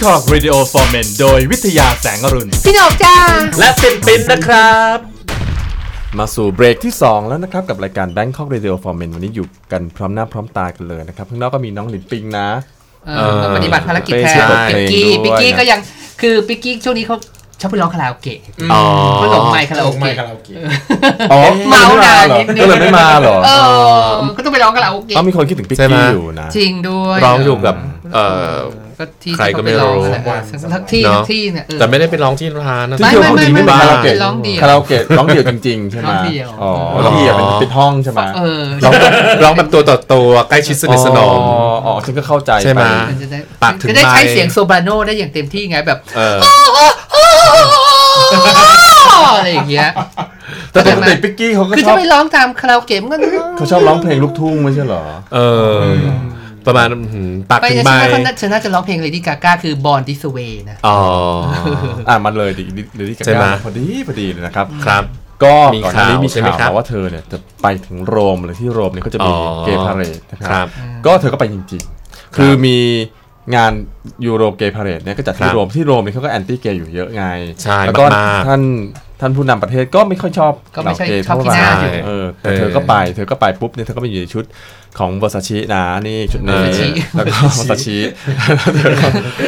Bangkok Radio for Men โดยวิทยาแสงอรุณ พี่หนกจ้า และปินปินนะครับ มาสู่เบรกที่ 2 แล้วนะครับ กับรายการ Bangkok Radio for Men วันนี้อยู่กันพร้อมหน้าพร้อมตากันเลยนะครับข้างนอกก็มีน้องหลินปิงนะ เออต้องปฏิบัติภารกิจแทเป้นช่วยเปิดปิกเพลงกี้ด้วยปิกกี้ก็ยังคือปิกกี้ช่วงนี้เขาชอบไปร้องคาราโอเกะอ๋อเขาหลงไมค์คาราโอไม่เกะคาราโอเกะ อ๋อเมาหนาเหรอนิดนึง ก็เลยไม่มาเหรอเออก็ต้องไปร้องคาราโอเกะเขามีคนคิดถึงปิกใช่ไหม กี้อยู่นะ จริงด้วย ร้องอยู่กับเอ่อ ก็ที่ใครก็ไม่ที่เขารู้ปองแหละสักที่เนสัอะกที่เนี่ยเออแต่ไม่ได้ไปร้องที่ร้านนะที่ไม่เที่ยวไม่พูดถึงไม่ไม่มาไม่คาราโอเกะร้องเดี่ยวคาราโอเกะร้องเดี่ยวจริงๆใช่ไหมร้องเดี่ยวอ๋อเออร้องเดี่ยวเป็นเป็นห้องใช่ไหมเออร้องร้องแบบตัวต่อตัวใกล้ชิดสนิทสนมอ๋ออ๋อฉันก็เข้าใจใช่ไหมปมันจะได้ปากถึงจะได้ใช้ไมค์เสียงโซบราโนได้อย่างเต็มที่ไงแบบเอออะไรอย่างเงี้ยแต่ปกติปิกกี้เขาก็คือชถ้าอบไปร้องตามคาราโอเกะมันก็เขาชอบร้องเพลงลูกทุ่งไม่ใช่เหรอเออ ประมาณหืมปากไปถึงฉัไมนว่าค์เขาน่าฉันน่าจะร้องเพลง Lady Gaga คือ Born This Way นะ อ๋อ อะมันเลยดิดิดิใช่ไหมพอดีพอดีเลยนะครับ ครับ ก็มีก่อนหน้านี้ข่าวมีใช่ไหมข่าวครับมาว่าเธอเนี่ยจะไปถึงโรมเลยที่โรมเนี่ยเขาจะมีอ๋อเกย์พาเรดนะคครัรับบก็เธอก็ไปจริงๆ คือมีงานยูโรเกย์พาเรดเนี่ยก็จัดครัที่บโรมที่โรมเนี่ยเขาก็แอนตี้เกย์อยู่เยอะไง ใช่ แล้วก็มากๆท่าน ท่านผู้นำประเทศก็ไม่ค่อยชอบก็ไม่ใช่เหล่าเกย์ชอบเท่าขี้ไหหร่น้าอยู่เออแต่เออเธอก็ไปเธอก็ไปปุ๊บเนี่ยเธอก็ไปอยู่ในชุดของเวอร์ซาชินะนี่ชุดนี้ Versace แล้วก็เวอร์ซาชิ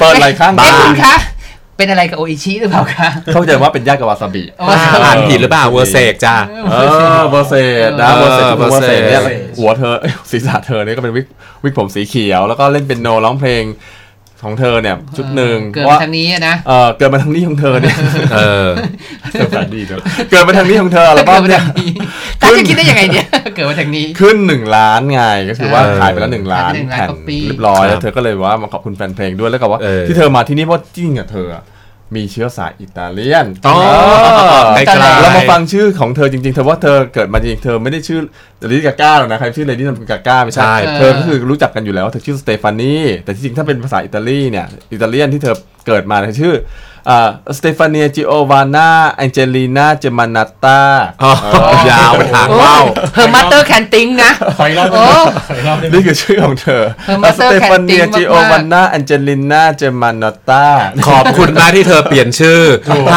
เปิดไหลข้างเอ๊ะบ้าคุนณคะเป็นอะไรกับโออิชิหรือเปล่าคะเข้าใจว่าเป็นญาติกับวาซาบิวาซาบิอ่านผิดหรือเปล่าเวอร์เซกจ้าเออเบอร์เซตนะเออเบอร์เซตเบอร์เซตเนี่ยเบอร์เซตหัวเธอเอ้ยศีรษะเธอเนี่ยก็เป็นวิกวิกผมสีเขียว แล้วก็เล่นเป็นโนร้องเพลง ของเธอเนี่ยชุดหนึ่งเกิดว่าทางนี้อะนะเออเกิดมาทางนี้ของเธอเนี่ยเออเกิดมาดีเธอเกิดมาทางนี้ของเธอแล้วก็เกิดมาเนี่ยทางนี้ตาจะคิดได้ยังไงเนี่ยเกิดมาทางนี้ขึ้นหนึ่งล้านไงก็คือว่าเออขายไปแล้วหนึ่งล้านขายไปหนึ่งล้านแผ่น copy เรียบร้อยครับแล้วเธอก็เลยว่ามาขอบคุณแฟนเพลงด้วยแล้วก็ว่าเออที่เธอมาที่นี่เพราะจริงอะเธออะ มีเชื้อสายอิตาเลียนอ๋อเออไกลๆเรามาฟังชื่อของเธอจริงๆ เธอว่าเธอเกิดมาจริงๆเธอไม่ได้ชื่อเลดี้กาก้าหรอกนะใครชื่อเลดี้กาก้าไม่ใช่ใช่ เธอก็คือรู้จักกันอยู่แล้วว่าเธอชื่อสเตฟานีแต่ที่จริงถ้าเป็นภาษาอิตาลีเนี่ย อิตาเลียนที่เธอเกิดมาเธอชื่อ สเตฟาเนียจิโอวาน่าแองเจลีนาเจมานาตาอ๋อยาวเป็นทางว่าวเฮอร์มาเตอร์แคนติงนะขออีกรอบหนึ่งโอ้ขออีกรอบหนึ่งนี่คือชื่อของเธอเธอมาสเตฟาเนีย Canting จิโอวาน่าแองเจลีนาเจมานาตาขอบคุณมากที่เธอเปลี่ยนชื่อ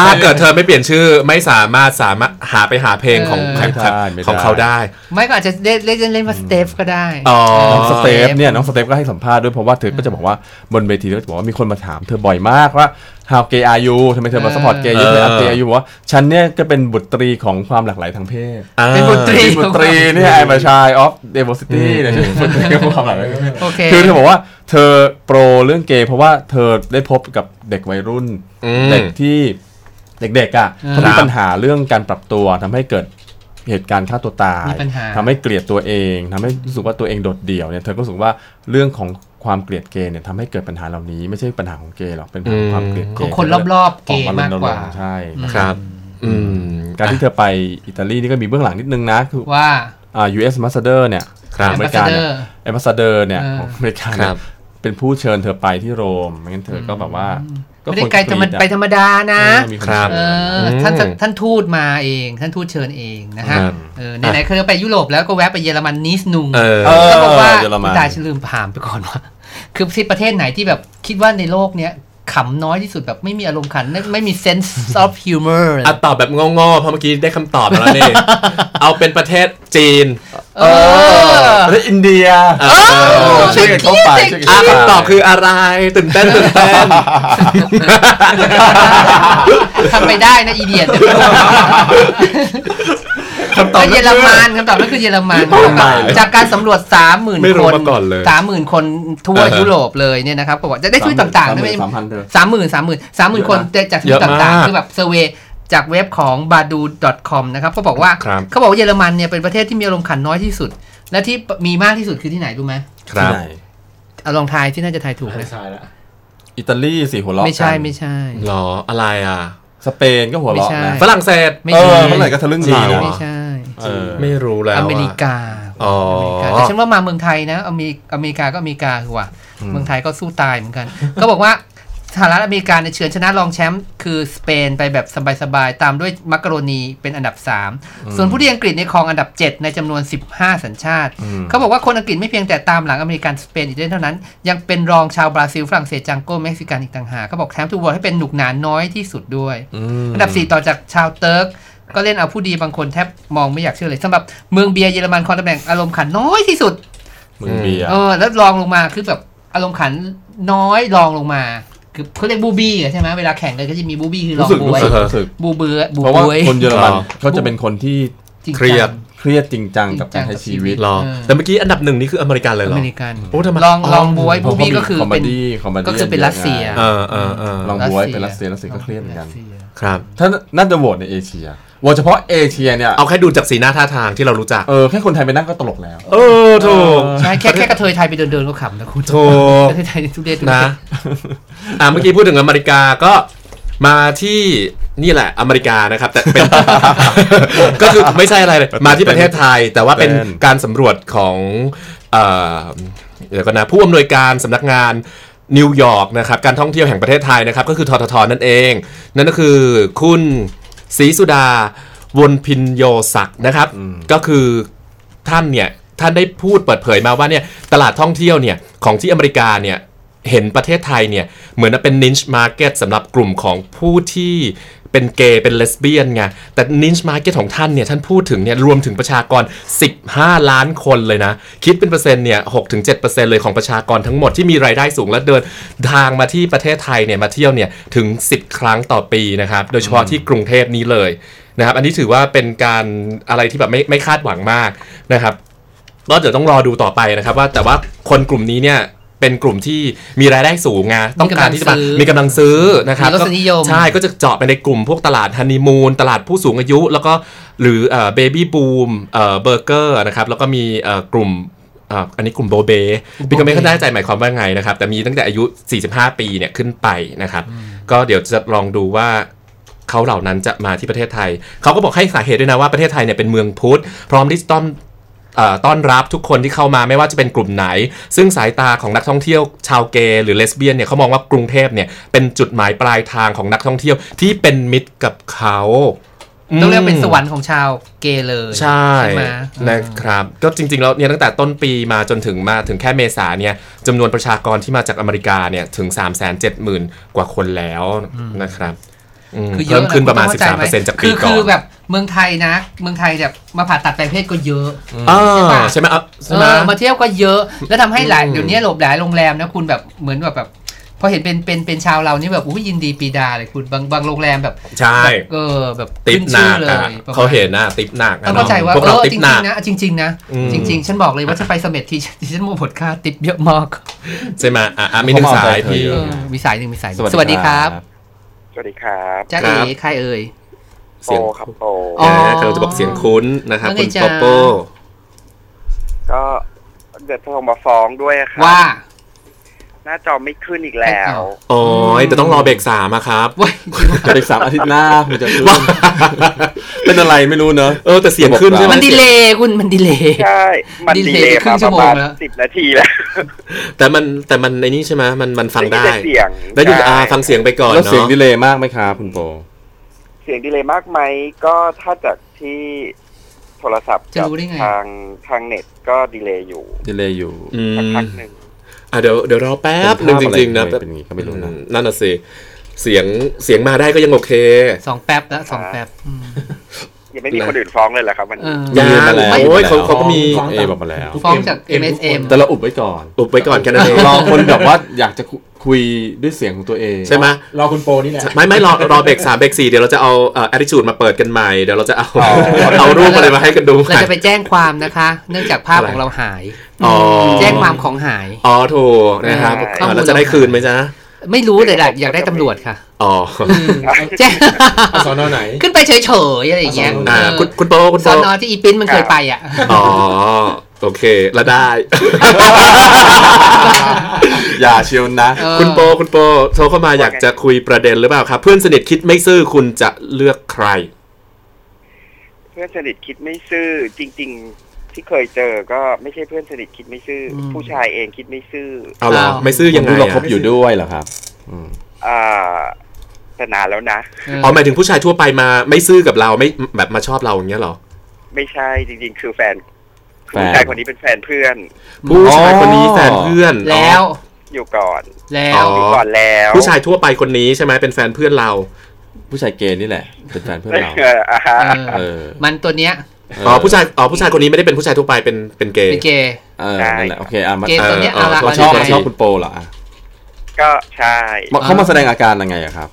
ถ้าเกิดเธอไม่เปลี่ยนชื่อไม่สามารถสามารถหาไปหาเพลงของเออไม่ได้ไม่ได้ของเขาได้ ไม่ก็อาจจะเล่นเล่นเล่นมาสเตฟก็ได้อ๋อน้องสเตฟเนี่ยน้องสเตฟก็ให้สัมภาษณ์ด้วยเพราะว่าเธอก็จะบอกว่าบนเวทีเธอจะบอกว่ามีคนมาถามเธอบ่อยมากว่า how gay are you ทำไมเธอมาเออ support เกย์เยอะเลย how gay are you บอกว่าฉันเนี่ยก็เป็นบุตรีของความหลากหลายทางเพศ เป็นบุตรีเป็นบุตรีเนี่ย I'm a child of diversity เนี่ยเป็นบุตรีของความหลากหลายทางเพศโอเคคือเธอบอกว่าเธอ pro เรื่องเกย์เพราะว่าเธอได้พบกับเด็กวัยรุ่นอืมเด็กที่เด็กๆอะอืมเขามีปัญหาเรื่องการปรับตัวทำให้เกิด เหตุการณ์ฆ่าตัวตายมีปัญหาทำให้เกลียดตัวเองทำให้รู้สึกว่าตัวเองโดดเดี่ยวเนี่ยเธอก็รู้สึกว่าเรื่องของความเกลียดเกย์เนี่ยทำให้เกิดปัญหาเหล่านี้ไม่ใช่ปัญหาของเกย์หรอกเป็นปัญหาของความเกลียดเกของย์คนรอบๆเกย์มากกว่าออรณรงค์ใช่ครับอืมการที่เธอไปอิตาลีนี่ก็มีเบื้องหลังนิดนึงนะคือว่าอ่า US ambassador เนี่ยครับของอเมริกาเนี่ย Ambassador ambassador เนี่ยเออของอเมริกาคเนี่รัยบเป็นผู้เชิญเธอไปที่โรมไม่งั้นเธอก็แบบว่า ไม่ได้ไกลแต่มันคนไปธรรมดานะเออมีนครับเอเชิญอท่านอืมท่านทูตมาเอง ท่านทูตเชิญเอง นะฮะครับเออไหนๆเคยไปยุโรปแล้วก็แวะไปเยอรมันนิสนุงเออเออก็บอกว่าเยอรมันตายฉันลืมถามไปก่อนว่าคือที่ประเทศไหนที่แบบคิดว่าในโลกเนี้ย ขำน้อยที่สุดแบบไม่มีอารมณ์ขัน ไม่ไม่มี sense of humor เลยอะตอบแบบงอๆเพราะเมื่อกี้ได้คำตอบแล้วนี่ เอาเป็นประเทศจีน เออประเทศอินเดียเออช่วยกันเข้าไปช่วยกันอะเข้าไปคำตอบคืออะไร ตื่นเต้นตื่นเต้นทำไปได้นะอีเดียต คำตอบเยอรมันคำตอบนั่นคือเยอรมันทำไมจากการสำรวจสามหมื่นไม่รู้คนมาก่อนเลยสามหมื่นคนทั่วอ่าฮะยุโรปเลยเนี่ยนะครับก็บอกจะได้ช่วยต่างๆสามหได้ไหมมื่นสามพันเธอสามหมื่นสามหมื่นสามหมื่นคนเยอะนะจากทเยวีอะปต่างมากๆคือแบบเซอร์เวยจากเว็บของ badu.com นะครับก็บอกว่าครับเขาบอกว่าเยอรมันเนี่ยเป็นประเทศที่มีอารมณ์ขันน้อยที่สุด และที่มีมากที่สุดคือที่ไหนรู้ไหมครับที่ไหนเอาลองทายที่น่าจะทายถูกนะทายแล้วอิตาลีสิหัวเราะไม่ใช่กันไม่ใช่หรออะไรอะ สเปนก็หัวเราะไม่ใช่นะฝรั่งเศสไม่เอใช่อเมื่อไหร่ก็ทะลึ่งจริงเราเหรอไม่อะใช่เออ ไม่รู้แล้วอเมริกาอ๋ออเมริกาแต่ฉันว่ามาเมืองไทยนะอเมริอเมริกาก็อเมริกาคือว่า เมืองไทยก็สู้ตายเหมือนกันก็บอกว่าสหรัฐอเมริกาในยเฉือนชนะรองแชมป์คือสเปนไปแบบสบายๆ ตามด้วยมักกะโรนีเป็นอันดับ 3 ส่วนผู้ที่อังกฤษในยครองอันดับ 7 ในจำนวน 15 สัญชาติ เขาบอกว่าคนอังกฤษไม่เพียงแต่ตามหลังอเมริกันสเปนอีกด้วยเท่านั้น ยังเป็นรองชาวบราซิลฝรั่งเศสจังโก้เม็กซิกันอีกต่างหากเขาบอกแชมป์ทูเวิร์ให้เป็นหนุกหนานน้อยที่สุดด้วย อันดับ 4 ต่อจากชาวเติร์ก ก็เล่นเอาผู้ดีบางคนแทบมองไม่อยากเชื่อเลยสำหรับเมืองเบียร์เยอรมันครองตำแหน่งอารมณ์ขันน้อยที่สุดมึงเบียร์เออแล้วรองลงมาคือแบบอารมณ์ขันน้อยรองลงมาคือเขาเรียกบูบี้อะใช่ไหมเวลาแข่งกันก็จะมีบูบี้คือรองรู้สึกบรู้วยสึกรู้สึกบูเบือบูเพราะว่าบวยคนเยอรมันอ๋อเขาจะเป็นคนที่จริงเครียดจังเครียดจริงจังกับการใช้ชีวิตรอเออแต่เมื่อกี้อันดับหนึ่งนี่คืออเมริกันเลยเหรออเมริกันโอ้ทำไมลองอ๋อลองบวยบูบี้ก็คือคอมเมเป็นดี้คอมเมดี้ก็คือเป็นรัสเซียเออเออเออลองบวยเป็นรัสเซียรัสเซียก็เครียดเหมือนกัน ครับถ้าน่าจะโหวตในเอเชียโหวตเฉพาะเอเชียเนี่ยเอาแค่ดูจากสีหน้าท่าทางที่เรารู้จัก เออแค่คนไทยไปนั่งก็ตลกแล้ว เออถูกใช่แค่แค่กระเทยไทยไปเดินเดินๆก็ขำนะคุณถูกกระเทยไทยทุเรศทุเรนะศอ่าเมื่อกี้พูดถึงอเมริกาก็มาที่นี่แหละอเมริกานะครับ แต่เป็น ก็คือไม่ใช่อะไรเลยมาที่ประเทศไทย แต่ว่าเป็นเป็นการสำรวจของเอ่อเดี๋ยวก่อนนะผู้อำนวยการสำนักงาน นิวยอร์กนะครับการท่องเที่ยวแห่งประเทศไทยนะครับก็คือทททนั่นเอง นั่นก็คือคุณศรีสุดาวนพินโยศักดิ์นะครับ ก็คือท่านเนี่ยท่านได้พูดเปิดเผยมาว่าเนี่ยตลาดท่องเที่ยวเนี่ยของที่อเมริกาเนี่ยเห็นประเทศไทยเนี่ยเหมือนเป็น niche market สำหรับกลุ่มของผู้ที่ เป็นเกย์เป็นเลสเบี้ยนไง แต่ niche market ของท่านเนี่ย ท่านพูดถึงเนี่ย รวมถึงประชากร 15 ล้านคนเลยนะ คิดเป็นเปอร์เซ็นต์เนี่ย6-7%เลยของประชากรทั้งหมดที่มีรายได้สูงและเดินทางมาที่ประเทศไทยเนี่ย มาเที่ยวเนี่ย ถึง 10 ครั้งต่อปีนะครับ โดยเฉพาะที่กรุงเทพนี้เลยนะครับ อันนี้ถือว่าเป็นการอะไรที่แบบไม่ไม่คาดหวังมากนะครับก็เดี๋ยวต้องรอดูต่อไปนะครับว่าแต่ว่าคนกลุ่มนี้เนี่ย เป็นกลุ่มที่มีรายได้สูงไงต้องการที่จะมามีกำลังซื้อนะครับมีรสนิยมใช่ก็จะเจาะไปในกลุ่มพวกตลาดฮันนีมูนตลาดผู้สูงอายุ แล้วก็หรือเอ่อเบบี้บูมเอ่อเบอร์เกอร์นะครับแล้วก็มีเอ่อกลุ่มเอ่ออันนี้กลุ่มโบเบพี่ก็ไม่เข้าใจหมายความว่าไงนะครับ แต่มีตั้งแต่อายุ 45 ปีเนี่ยขึ้นไปนะครับ ก็เดี๋ยวจะลองดูว่าเขาเหล่านั้นจะมาที่ประเทศไทย เขาก็บอกให้สาเหตุด้วยนะว่าประเทศไทยเนี่ยเป็นเมืองพุทธพร้อมที่จะต้อนเอ่อ ต้อนรับทุกคนที่เข้ามาไม่ว่าจะเป็นกลุ่มไหน ซึ่งสายตาของนักท่องเที่ยวชาวเกย์หรือเลสเบี้ยนเนี่ยเขามองว่ากรุงเทพเนี่ยเป็นจุดหมายปลายทางของนักท่องเที่ยวที่เป็นมิตรกับเขาต้องเรียกเป็นสวรรค์ของชาวเกย์เลยใช่ไหมนะครับ ก็จริงๆแล้วเนี่ยตั้งแต่ต้นปีมาจนถึงมาถึงแค่เมษาเนี่ยจำนวนประชากรที่มาจากอเมริกาเนี่ยถึง 3 7 0 0 0 0 กว่าคนแล้วนะครับอืม คือเยเพิ่อะมขึ้นประมาณคุณเข้ใจไห13%จากปีคือก่อคือนแบบเมืองไทยนะ เมืองไทยแบบมาผ่าตัดแปลงเพศก็เยอะอ่าใช่ปะใช่ไหมอะใช่เอไหมอมาเที่ยวก็เยอะ แล้วทำให้หลายอืมเดี๋ยวนี้หลบหลายโรงแรมนะคุณแบบเหมือนแบบแบบพอเห็นเป็นเป็นเป็นชาวเรานี่แบบอุ้ยยินดีปีดาเลยคุณบางบางโรงแรมแบบใช่แบบเออแบบติปขึ้นหนัชื่อกเลยอะประมาณเขาเห็นนะติปหนักะต้องเข้าใจว่าพวกเอเราอติปจริหนังกๆนะจริง ๆ นะอืมจริง ๆ ฉันบอกเลยว่าจะไปเสม็ดที่ที่ฉันโมหมดค่าติปเยอะมากใช่ไหมอะอะมีหนึ่งสายพี่เออมีสายหนึ่งมีสายหนึ่งสสวัวัสสดีดีคครัรับบ สวัสดีครับจ้าครัเอ๋บใครเอ่ยโปเสียงครับโปอ๋อเออกำลังจะบอกเสียงคุ้นนะครับว่าไงคุณจ๊ะโปโป้ก็เดือดโทรมาฟ้องด้วยครับว่า หน้าจอไม่ขึ้นอีกแล้วโอ้ยแต่ต้องรอเบรกสามอะครับเว้ยเด็กสามอาทิตย์หน้าคุณจะขึ้นเป็นอะไรไม่รู้เนอะเออแต่เสียงขึ้นใช่ไหมมันดีเลย์คุณมันดีเลย์ใช่ มันดีดีเลเลยยครึ่มางชั่ปวระโมงมาณแล้วสิบนาทีแล้ว แต่มันแต่มันในนี้ใช่ไหมมันมันฟังได้ยินแต่เสียงได้ยินใช่อ่าฟังเสียงไปก่อนแล้วเสียงเนาะดีเลย์มากไหมครับคุณโปเสียงดีเลยมากไหมก็ถ้าจากที่โทรศัพท์จะกับรู้ได้ไงทางทางเน็ตก็ดีเลยอยู่ดีเลย์อยู่อืมสักพักหนึ่ง อะเดี๋ยวเดี๋ยวรอแป๊บหนึ่งจริงๆนะเป็นอย่างนี้ก็ไม่รู้นะอืมนั่นน่ะสิเสียงเสียงมาได้ก็ยังโอเคสองแป๊บแล้วสองแป๊บอืมยังไม่มีคนอื่นฟ้องเลยเหรอครับมันเออยังยืนมาแล้วโอ้ยเขาเขาก็มีฟ้องเอบอกมาแล้วฟ้องจาก MSM แต่เราอุบไว้ก่อน อุบไว้ก่อนแค่นั้นเองรอคนแบบว่าอยากจะ คุยด้วยเสียงของตัวเองใช่ไหมรอคุณโปนี่แหละไม่ไม่รอรอเบรกสามเบรกสี่เดี๋ยวเราจะเอาเอ่อ attitude มาเปิดกันใหม่เดี๋ยวเราจะเอาอ๋อเอารูปอะไรมาให้กันดูใหเราม่จะไปแจ้งความนะคะ เนื่องจากภาพของเราหายอ๋อแจ้งความของหายอ๋อถูกนะครับข้อมูลอ่าแล้วจะได้คืนไหมจ๊ะไม่รู้เลยแหละอยากได้ตำรวจค่ะ อ๋อแจ้งเอาสอนอไหน ขึ้นไปเฉยๆอะไรอย่างเงี้ยอ่าเออคุณคุณโปคุณสโปอนอที่อีปิ้นมันเคยไปอะ อ๋อ โอเคแล้วได้ อย่าเชียวนะ เออ คุณโปคุณโปโทรเข้ามาอยากจะคุยประเด็นหรือเปล่าครับ เพื่อนสนิทคิดไม่ซื่อคุณจะเลือกใคร เพื่อนสนิทคิดไม่ซื่อจริง ๆ ที่เคยเจอก็ไม่ใช่เพื่อนสนิทคิดไม่ซื่ออม ผู้ชายเองคิดไม่ซื่อเอาเหรออ้าว ไม่ซื่อยังไงดูเราอะคบอยู่ด้วยเหรอครับ อืม อ่าแต่นานแล้วนะเอออ๋อหมายถึงผู้ชายทั่วไปมาไม่ซื่อกับเราไม่แบบมาชอบเราอย่างเงี้ยเหรอ ไม่ใช่จริง ๆ คือแฟน แฟนผู้ชายคนนี้เป็นแฟนเพื่อน ผู้ชายคนนี้แฟนเพื่อนแล้ว อยู่ก่อนแล้วอ๋ออยู่ก่อนแล้วผู้ชายทั่วไปคนนี้ใช่ไหมเป็นแฟนเพื่อนเรา ผู้ชายเกย์นี่แหละ เป็นแฟนเพื่อนเรา เอออะฮะเออเออมันตัวเนี้ยอ๋อผู้ชายอ๋อผู้ชายคนนี้ไม่ได้เป็นผู้ชายทั่วไปเป็นเป็นเกย์เป็นเกย์ เออนั่นแหละโอเคอะมาเกย์ตัวเนี้ยเออเอาละเออเขาชอบมันเขายังไงชอบคุณโปเหรออะก็ใช่มาเขามาแสดงอาการยังไงอะครับ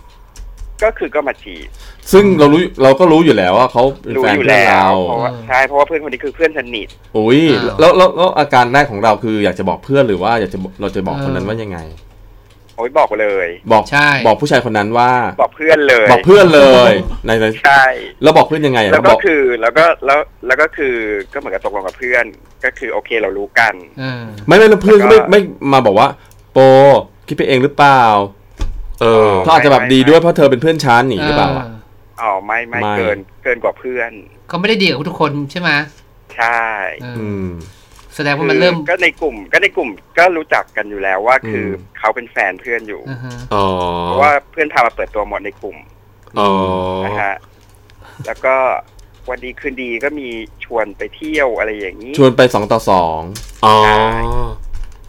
ก็คือก็มาจีบ ซึ่งเรารู้เราก็รู้อยู่แล้วว่าเขาเป็นรู้แฟนอยู่เพื่อนแล้วเราเพราะว่าใช่เพราะว่าเพื่อนคนนี้คือเพื่อนสนิทอุ้ยอ้าวแล้วแล้วแล้วอาการแรกของเราคืออยากจะบอกเพื่อนหรือว่าอยากจะเราจะบอกคนนั้นว่ายังไง โอ้ยบอกเลย บอกใช่ บอกผู้ชายคนนั้นว่า บอกเพื่อนเลยบอกเพื่อนเลยในในใช่ แล้วบอกเพื่อนยังไงอะแล้วก็บอกคือแล้วก็แล้วแล้วก็คือก็เหมือนกับตกลงกับเพื่อน ก็คือโอเคเรารู้กันเออไม่ไม่แล้วเพื่อนแล้วก็ก็ไม่ไม่มาบอกว่า โปคิดไปเองหรือเปล่า เออเขาอาจจะแบบดีด้วยเพราะเธอเป็นเพื่อนฉันหนีหรือเปล่าอะ อ๋อไม่ไม่ไม่เกินเกินกว่าเพื่อนเขาไม่ได้ดีกับทุกคนใช่ไหมใช่เออออืมแสดงว่ามันเริ่มคือก็ในกลุ่ม ก็ในกลุ่มก็รู้จักกันอยู่แล้วว่าคืออมเขาเป็นแฟนเพื่อนอยู่อ่าฮะอ๋อเพราะว่าเพื่อนพามาเปิดตัวหมดในกลุ่มอ๋อนะฮะแล้วก็วันดีคืนดีก็มีชวนไปเที่ยวอะไรอย่างนี้ ชวนไปสองต่อสองอ๋อ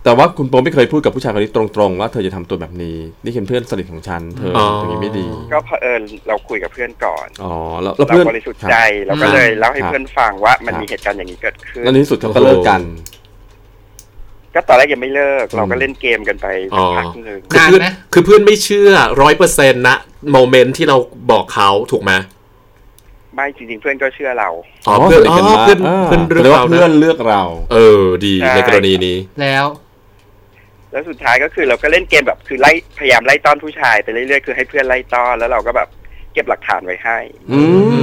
แต่ว่าคุณโปไม่เคยพูดกับผู้ชายคนนี้ตรงๆ ว่าเธอจะทำตัวแบบนี้ นี่เป็นเพื่อนสนิทของฉัน เธออ๋ออย่างนี้ไม่ดี ก็เผอิญเราคุยกับเพื่อนก่อนอ๋อแล้วแล้วเราเพื่อนบริสุทธิ์ใจเราก็เลยเล่าให้ครับเพื่อนฟังว่ามันครับมีเหตุการณ์อย่างนี้เกิดขึ้นแล้วในที่สุดเขาก็เลิกกัน ก็ตอนแรกยังไม่เลิกอืมเราก็เล่นเกมกันไปอ๋สัอกพักหนึ่งคือนาเพื่อนนไหมคือเพื่อนไม่เชื่อร้อยเปอร์เซ็นต์นะโมเมนต์ที่เราบอกเขาถูกไหมไม่จริงๆเพื่อนก็เชื่อเรา อ๋อเพื่อนสนิทอ๋กัอมากเพื่อนอ่าเพื่อนเลือกแสดงว่าเราเพื่อนนะเลือกเรา เออดีใช่ในกรณีนี้แล้ว แล้วสุดท้ายก็คือเราก็เล่นเกมแบบคือไล่พยายามไล่ต้อนผู้ชายไปเรื่อยๆคือให้เพื่อนไล่ต้อนแล้วเราก็แบบเก็บหลักฐานไว้ให้ อื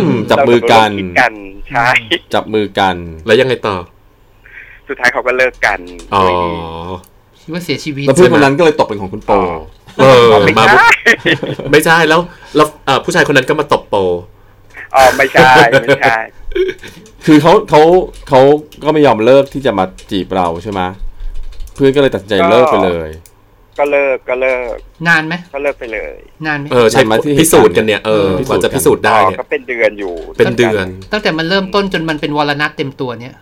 มจับมือกันเราตลงคิดกันใช่จับมือกัน แล้วยังไงต่อ สุดท้ายเขาก็เลิกกันอ๋อโดยดีคิดว่าเสียชีวิตแล้วเพื่อนคนนั้นก็เลยตกเป็นของคุณโปอ๋อเอออ๋อไม่มาใช่ไม่ใช่แล้วแล้วเอ่อผู้ชายคนนั้นก็มาตบโปอ๋อไม่ใช่ไม่ใช่คือเขาเขาเขาก็ไม่ยอมเลิกที่จะมาจีบเราใช่ไหมเพื่อนก็เลยตัดสินใจเลิกไปเลย ก็เลิกก็เลิกนานไหมก็เลิกไปเลย นานไหมเออใช่นำมาที่พิสูจน์กันเนี่ยเออเออกว่าจะพิพิสูสูจจน์น์ได้อ๋อเนี่ยก็เป็นเดือนอยู่ เป็นเดือน ตั้งแต่มันเริ่มต้นจนมันเป็นวรณะเต็มตัวเนี่ย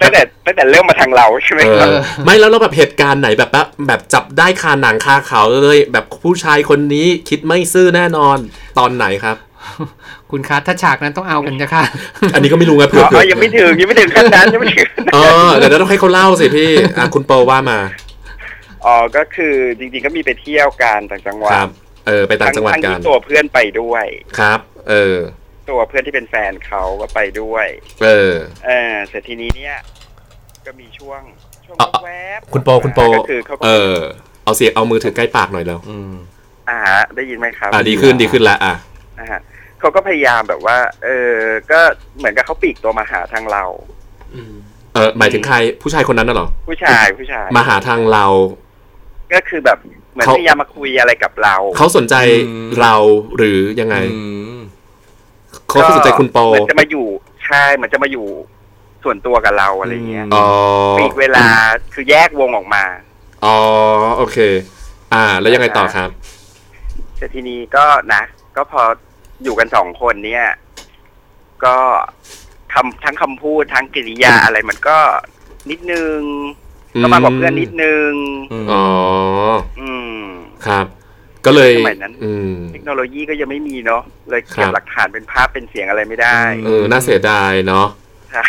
ตั้งแต่ตั้งแต่เริ่มมาทางเราใช่ไหมเอครับอไม่แล้วเราแบบเหตุการณ์ไหนแบบว่าแบบจับได้คาหนังคาเขาเลย แบบผู้ชายคนนี้คิดไม่ซื่อแน่นอนตอนไหนครับ คุณคะถ้าฉากนั้นต้องเอากันจะค่ะ อันนี้ก็ไม่รู้ไงเผื่ออ๋อเผื่อยังไม่ถึงยังไม่ถึงขั้นนั้นยังไม่ถึงเออเดี๋ยวเราต้องให้เขาเล่าสิพี่อะคุณโปว่ามาอ๋อก็คือจริงๆก็มีไปเที่ยวกันต่างจังหวัคดรับเออไปต่างจังหวัดทั้กัที่นตัวเพื่อนไปด้วยครับ เออ ตัวเพื่อนที่เป็นแฟนเขาก็ไปด้วย เออ เออเสร็จทีนี้เนี่ย ก็มีช่วงช่วงอะแวบคุณโปคุณโปก็คือเขาก็เออ เอาเสียงเอามือถือใกล้ปากหน่อยแล้ว อืมอ่าฮะได้ยินไหมครับ อะดีขึ้นดีขึ้นแล้วอะนะฮะ เขาก็พยายามแบบว่า เออ ก็เหมือนกับเขาปลีกตัวมาหาทางเราเออหมายถึงใครผู้ชายคนนั้นน่ะเหรอ ผู้ชายผู้ชายมาหาทางเรา ก็คือแบบเหมือนเขาพยายามมาคุยอะไรกับเรา เขาสนใจเราหรือยังไงอืมเขาสนใจคุณโปเหมือนจะมาอยู่ใช่เหมือนจะมาอยู่ส่วนตัวกับเราอะไรเงี้ยอ๋อปลีกเวลาคือแยกวงออกมาอ๋อโอเค อ่า แล้วยังไงต่อครับแต่ทีนี้ก็นะ ก็พอ อยู่กันสองคนเนี่ย ก็คำทั้งคำพูดทั้งกิริยาอะไรมันก็นิดนึงก็มากับเพื่อนนิดนึงอืมอ๋ออืมครับ ก็เลยสมัยนั้นอืมเทคโนโลยีก็ยังไม่มีเนาะเลยครัเก็บบหลักฐานเป็นภาพเป็นเสียงอะไรไม่ได้เออน่าเสียดายเนาะใช่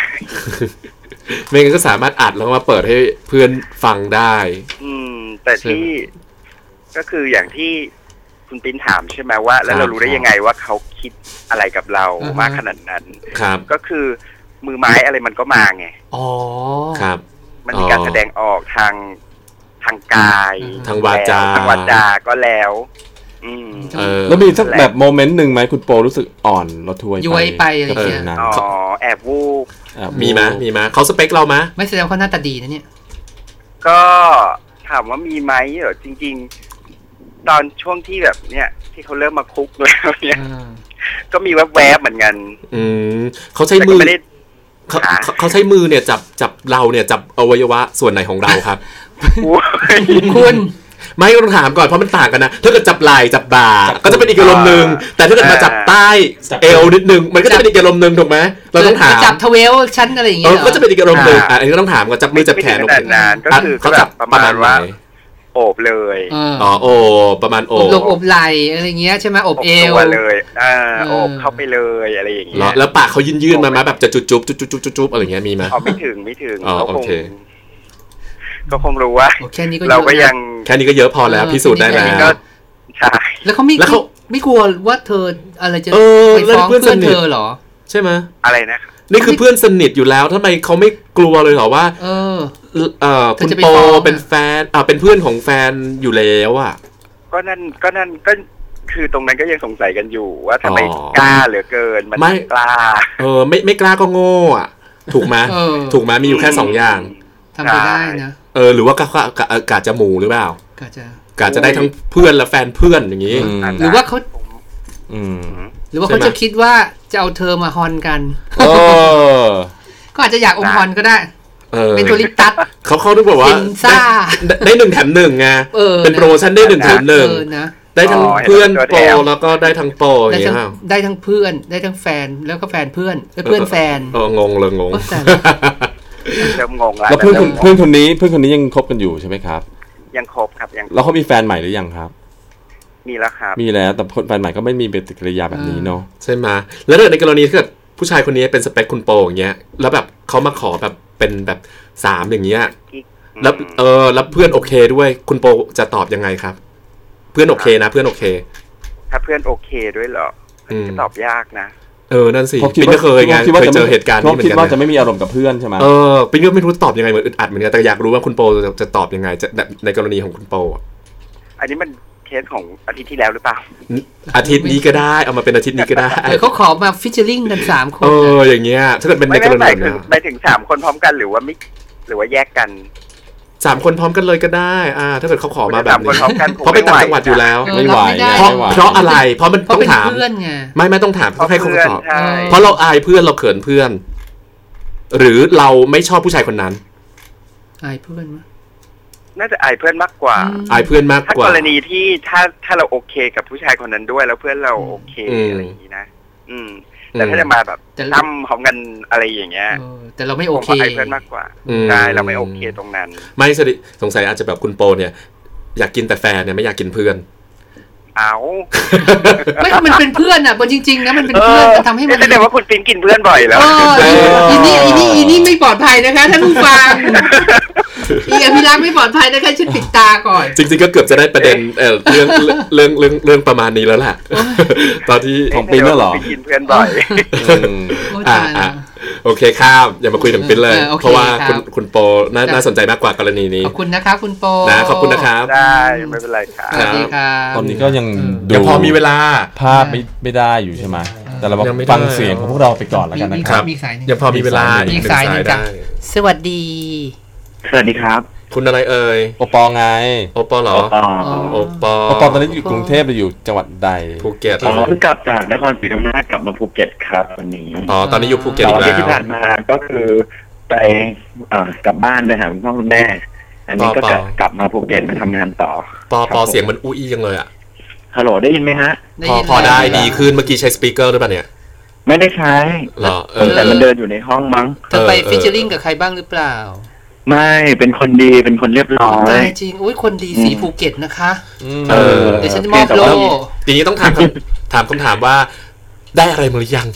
ไม่งั้นก็สามารถอัดแล้วก็มาเปิดให้เพื่อนฟังได้ อืม แต่ที่ก็คืออย่างที่ คุณปิ้นถามใช่ไหมว่า แล้วเรารู้ได้ยังไงว่าเขาคิดอะไรกับเราอ่าฮะมากขนาดนั้นครับก็คือมือไม้อะไรมันก็มาไงอ๋อครับ มันมีการอ๋อแสดงออกทางทางกายอืมทางวาจาทางวาจาก็แล้วอืมเออแล้วมีสักแบบโมเมนต์หนึ่งไหมคุณโปรู้สึกอ่อนเราทวยย้วยไปอะไรกับเงี้สิ่ยงนั้นอ๋อแอบวูบแอบมีไหมมีไหมเขาสเปคเราไหมไม่แสดงว่าเขาหน้าตาดีนะเนี่ย ก็ถามว่ามีไหมเหรอจริง ๆ ตอนช่วงที่แบบเนี้ยที่เขาเริ่มมาคุกแล้วเนี่ยอ่าก็มีแวบๆเหมือนกัน อืมเขาใช้แต่มืก็อไม่ได้เขาหาเขาเขาใช้มือเนี่ยจับจับเราเนี่ยจับอวัยวะส่วนไหนของเราครับโอ้ยคุณไม่ต้องถามก่อนเพราะมันต่างกันนะถ้าเกิดจับไหล่จับบ่าก็จะเป็นอีกอารมณ์หนึ่งแต่ถ้าเกิดมาจับใต้เอวนิดนึงมันก็จะเป็นอีกอารมณ์หนึ่งถูกไหมเราต้องถามจับทเวลชั้นอะไรอย่างเอเงี้อยเหรอก็จะเป็นอีกอารมณ์หนึ่งอะอันนี้ก็ต้องถามก่อนจับมือจับแขนไม่ถึงขนาดนั้นก็คือเขาจับแบบประมาณประมาณว่าไหน โอบเลยเอออ๋อโอประมาณโออบลงอบไหลอะไรเงี้ยใช่ไหมอบเอวตัวเลยอ่าเออโอบเข้าไปเลยอะไรอย่างเหรเงี้อยแล้วปากเขายื่นยื่นๆมาไหมแบบจะจุบจุบจุบจุบจุบจุบจุบอะไรเงี้ยมีไหมเอาไม่ถึงไม่ถึงอ๋อเขาคโองเคก็คงรู้ว่าโอ้แค่นี้ก็เราก็เอะนะยังแค่นี้ก็เยอะพอแล้วเออพิสูจน์ได้แค่แล้นี้ก็วใช่แล้วเขาไม่แล้วเขาไม่กลัวว่าเธออะไรจะเออไปแล้วฟ้องเพื่เพื่ออนนสนิทเธอเหรอ ใช่ไหมอะไรนะครับนี่คือเพื่อนสนิทอยู่แล้วทำไมเขาไม่กลัวเลยเหรอว่า เออ เอ่อเธอคุณจะไปโปฟ้องอะเป็นแฟนอ่าเป็นเพื่อนของแฟนอยู่แล้วอะก็นั่นก็นั่นก็คือตรงนั้นก็ยังสงสัยกันอยู่ว่าทำไมอ๋อกล้าเหลือเกิน มันไม่กล้า เออ ไม่ไม่กล้าก็โง่อะ ถูกไหมเออถูกไหมมีอยู่แค่สองอย่างทำไปได้นะเออหรือว่ากะกะกะเอ่อกะจะหมูหรือเปล่าก็จะกะจะได้ทั้งเพื่อนและแฟนเพื่อนอย่างนี้อืมหรือว่าเขาอืมหรือว่าใช่เขาไหมจะคิดว่าจะเอาเธอมาฮอนกันเออก็อาจจะอยากอมฮอนก็ได้ เออเป็นตัวลิปตัสเขาเขาต้องบอกว่าซินซ่าได้ได้หนึ่งแถมหนึ่งไงเออเป็นโปรโมชั่นได้หนึ่งแถมหนึ่งเออนะได้ทั้งอ๋อเพื่อนเห็นเป็นตัวโปรแถมแล้วก็ได้ทั้งโปรอได้ย่างทั้เงี้งยได้ทั้งเพื่อนได้ทั้งแฟนแล้วก็แฟนเพื่อนแล้วเพื่อนแฟนเอองงเลยงงโอ้แต่เริ่มงงแล้วแล้วเพื่อนคนริ่มงงเพื่อนคนนี้เพื่อนคนนี้ยังคบกันอยู่ใช่ไหมครับ ยังครบครับยังแล้วเขามีแฟนใหม่หรือยังครับมีแล้วครับ มีแล้วแต่แฟนใหม่ก็ไม่มีปฏิกิริยาแบบนี้เนาะใช่ไหมแล้วถ้าเกิดในกรณีที่เกิด ผู้ชายคนนี้เป็นสเปคคุณโปอย่างเงี้ยแล้วแบบเขามาขอแบบเป็นแบบสามอย่างเงี้ยแล้วเออแล้วเพื่อนโอเคด้วยคุณโปจะตอบยังไงครับ เพื่อนโอเคนะ เพื่อนโอเค ถ้าเพื่อนโอเคด้วยเหรออันนี้อืมก็ตอบยากนะเออ นั่นสิเพราะคิดปิ๊นว่าก็เคยไงคิดว่าเคยจะเจไม่อเหตุการณ์เพนี้ราะเหมือคิดนกันว่าจะไม่มีอารมณ์กับเพื่อนใช่ไหมเออปิ๊นก็ไม่รู้ตอบยังไงเหมือนอึดอัดเหมือนกันแต่อยากรู้ว่าคุณโปจะจะตอบยังไงจะในกรณีของคุณโปอะอันนี้มัน เคสของอาทิตย์ที่แล้วหรือเปล่า อาทิตย์นี้ก็ได้เอามาเป็นอาทิตย์นี้ก็ได้เออเขาขอมาฟิชเชอร์ลิงกันสามคนเอออย่างเงี้ยถ้าเกิดเป็นในไม่กรไม่หณีมายแบบถึงเนี้ยหมายถึงสามคนพร้อมกันหรือว่าไม่หรือว่าแยกกันสามคนพร้อมกันเลยก็ได้ อ่า ถ้าเกิดเขาขอมาแบบสามคนนี้พร้อมกันคงเพราะไปต่างไม่ไหวจังหวัดอยู่แล้วเออไม่ไหวรับไม่ได้เพราะไม่ไหวเพราะอะไร เพราะมันเพต้ราะองเป็นถามเพื่อนไงไม่ไม่ต้องถามเพต้อราะงให้เขาเพื่อนตอบใช่เพราะเราอายเพื่อนเราเขินเพื่อน หรือเราไม่ชอบผู้ชายคนนั้น อายเพื่อนมั้ย น่าจะอายเพื่อนมากกว่าอืมอายเพื่อนมากถ้ากว่ากรณีที่ถ้าถ้าเราโอเคกับผู้ชายคนนั้นด้วย แล้วเพื่อนเราโอเคอืมอะไรอย่างนี้นะอืม แต่ถ้าจะมาแบบแต่ตั้มพร้อมกันอะไรอย่างเงี้ยเออแต่เราไม่ผโอมเคว่าอายเพื่อนมากกว่าอืมใช่เราไม่โอเคตรงนั้น ไม่สดิสงสัยอาจจะแบบคุณโปเนี่ยอยากกินแต่แฟนเนี่ยไม่อยากกินเพื่อน เอาไม่มันเป็นเพื่อนอะบนจริงๆนะมันเป็นเพื่อนมันทำให้มันแสดงว่าคุณปินกินเพื่อนบ่อยแล้วเอออีนี่อีนี่อีนี่ไม่ปลอดภัยนะคะท่านผู้ฟังอีอภิรักษ์ไม่ปลอดภัยนะคะชุดปิดตาก่อน จริงๆก็เกือบจะได้ประเด็นเออเรื่องเรื่องเรื่องเรื่องประมาณนี้แล้วแหละตอนที่ของปิ๊นน่ะเหรอปินกินเพื่อนบ่อยอืมโอ้ยอ่าตายอ่าละ โอเคข้ามอย่ามาคุยถึงปิ้นเลยเออโอเคเพราะว่าครัคุณบคุณโปน่าน่าสนใจมากกว่ากรณีนี้ ขอบคุณนะคะคุณโปนะขอบคุณนะครับได้ไม่เป็นไรครับสวัสดีครับตอนนี้ก็ยังดูยังพอมีเวลาภาพไม่ไม่ได้อยู่ใช่ไหมแต่เรายังไม่ได้ฟังเสียงของพวกเราไปก่อนแล้วกันนะมีครับมีสายหนึ่งยังพอมีเวลามีอีกหนึ่งสายสาหนึ่ยงจ้ะได้สวัสดี สวัสดีครับ คุณอะไรเอ่ยโอปอไง โอปอเหรออ๋อโอปอโอปอตอนนี้อยู่กรุงเทพหรืออยู่จังหวัดใดภูเก็ตอ๋อเพิ่งกลับจากนครศรีธรรมราชกลับมาภูเก็ตครับวันนี้อ๋อตอนนี้อยู่ภูเก็ตตอีอนกที่แล้ที่วผ่านมาก็คือไปเอ่อกลับบ้านไปหาคุณพ่อคุณแม่ อันนี้ก็ต่อจะต่อกลับมาภูเก็ตมาทำงานต่อปอครับปอผมเสียงมันอู้อี้ยังเลยอะฮัลโหลได้ยินไหมฮะ พอยินพอได้แล้วดีขึ้นเมื่อกี้ใช้ speaker หรือเปล่าเนี่ยไม่ได้ใช้เหรอเออแต่มันเดินอยู่ในห้องมั้งเธอไปเออเออ featuring กับใครบ้างหรือเปล่า ไม่เป็นคนดีเป็นคนเรียบร้อยตายจริงอุ้ยคนดีสีอืมภูเก็ตนะคะเออเดี๋ยวฉันจะมอบโล่ทีนี้ต้องถามคำถามคำถามว่า ได้อะไรมาหรือยัง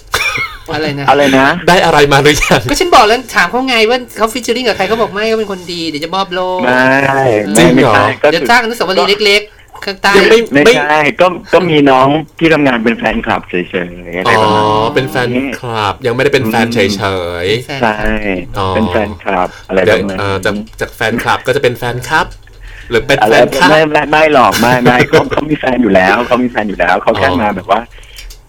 อะไรนะอะไรนะ ได้อะไรมาหรือยังก็ฉันบอกแล้วถามเขาไงว่าเขาฟิชเชอร์ลิงกับใครเขาบอกไม่เขาเป็นคนดีเดี๋ยวจะมอบโล่ไม่จริไม่งไม่เหรอใช่ก็เดี๋ยวคือสร้างอนุสาวรีย์เล็กๆ ข้างใต้ยังไม่ไม่ไม่ใช่ก็ก็มีน้องที่ทำงานเป็นแฟนคลับเฉยๆอะไรอ๋อประมาณนี้เป็นแฟนคลับ ยังไม่ได้เป็นแฟนเฉยแฟนใช่อ๋อเป็นแฟนคลับอะไรๆปเดี๋ยวระมาณเอ่อนี้จากจากแฟนคลับก็จะเป็นแฟนคลับหรือเป็นอะไรแฟนคลับไม่ไม่ไม่หรอกไม่ไม่เขาเขามีแฟนอยู่แล้วเขามีแฟนอยู่แล้วเขาแค่อ๋อมาแบบว่า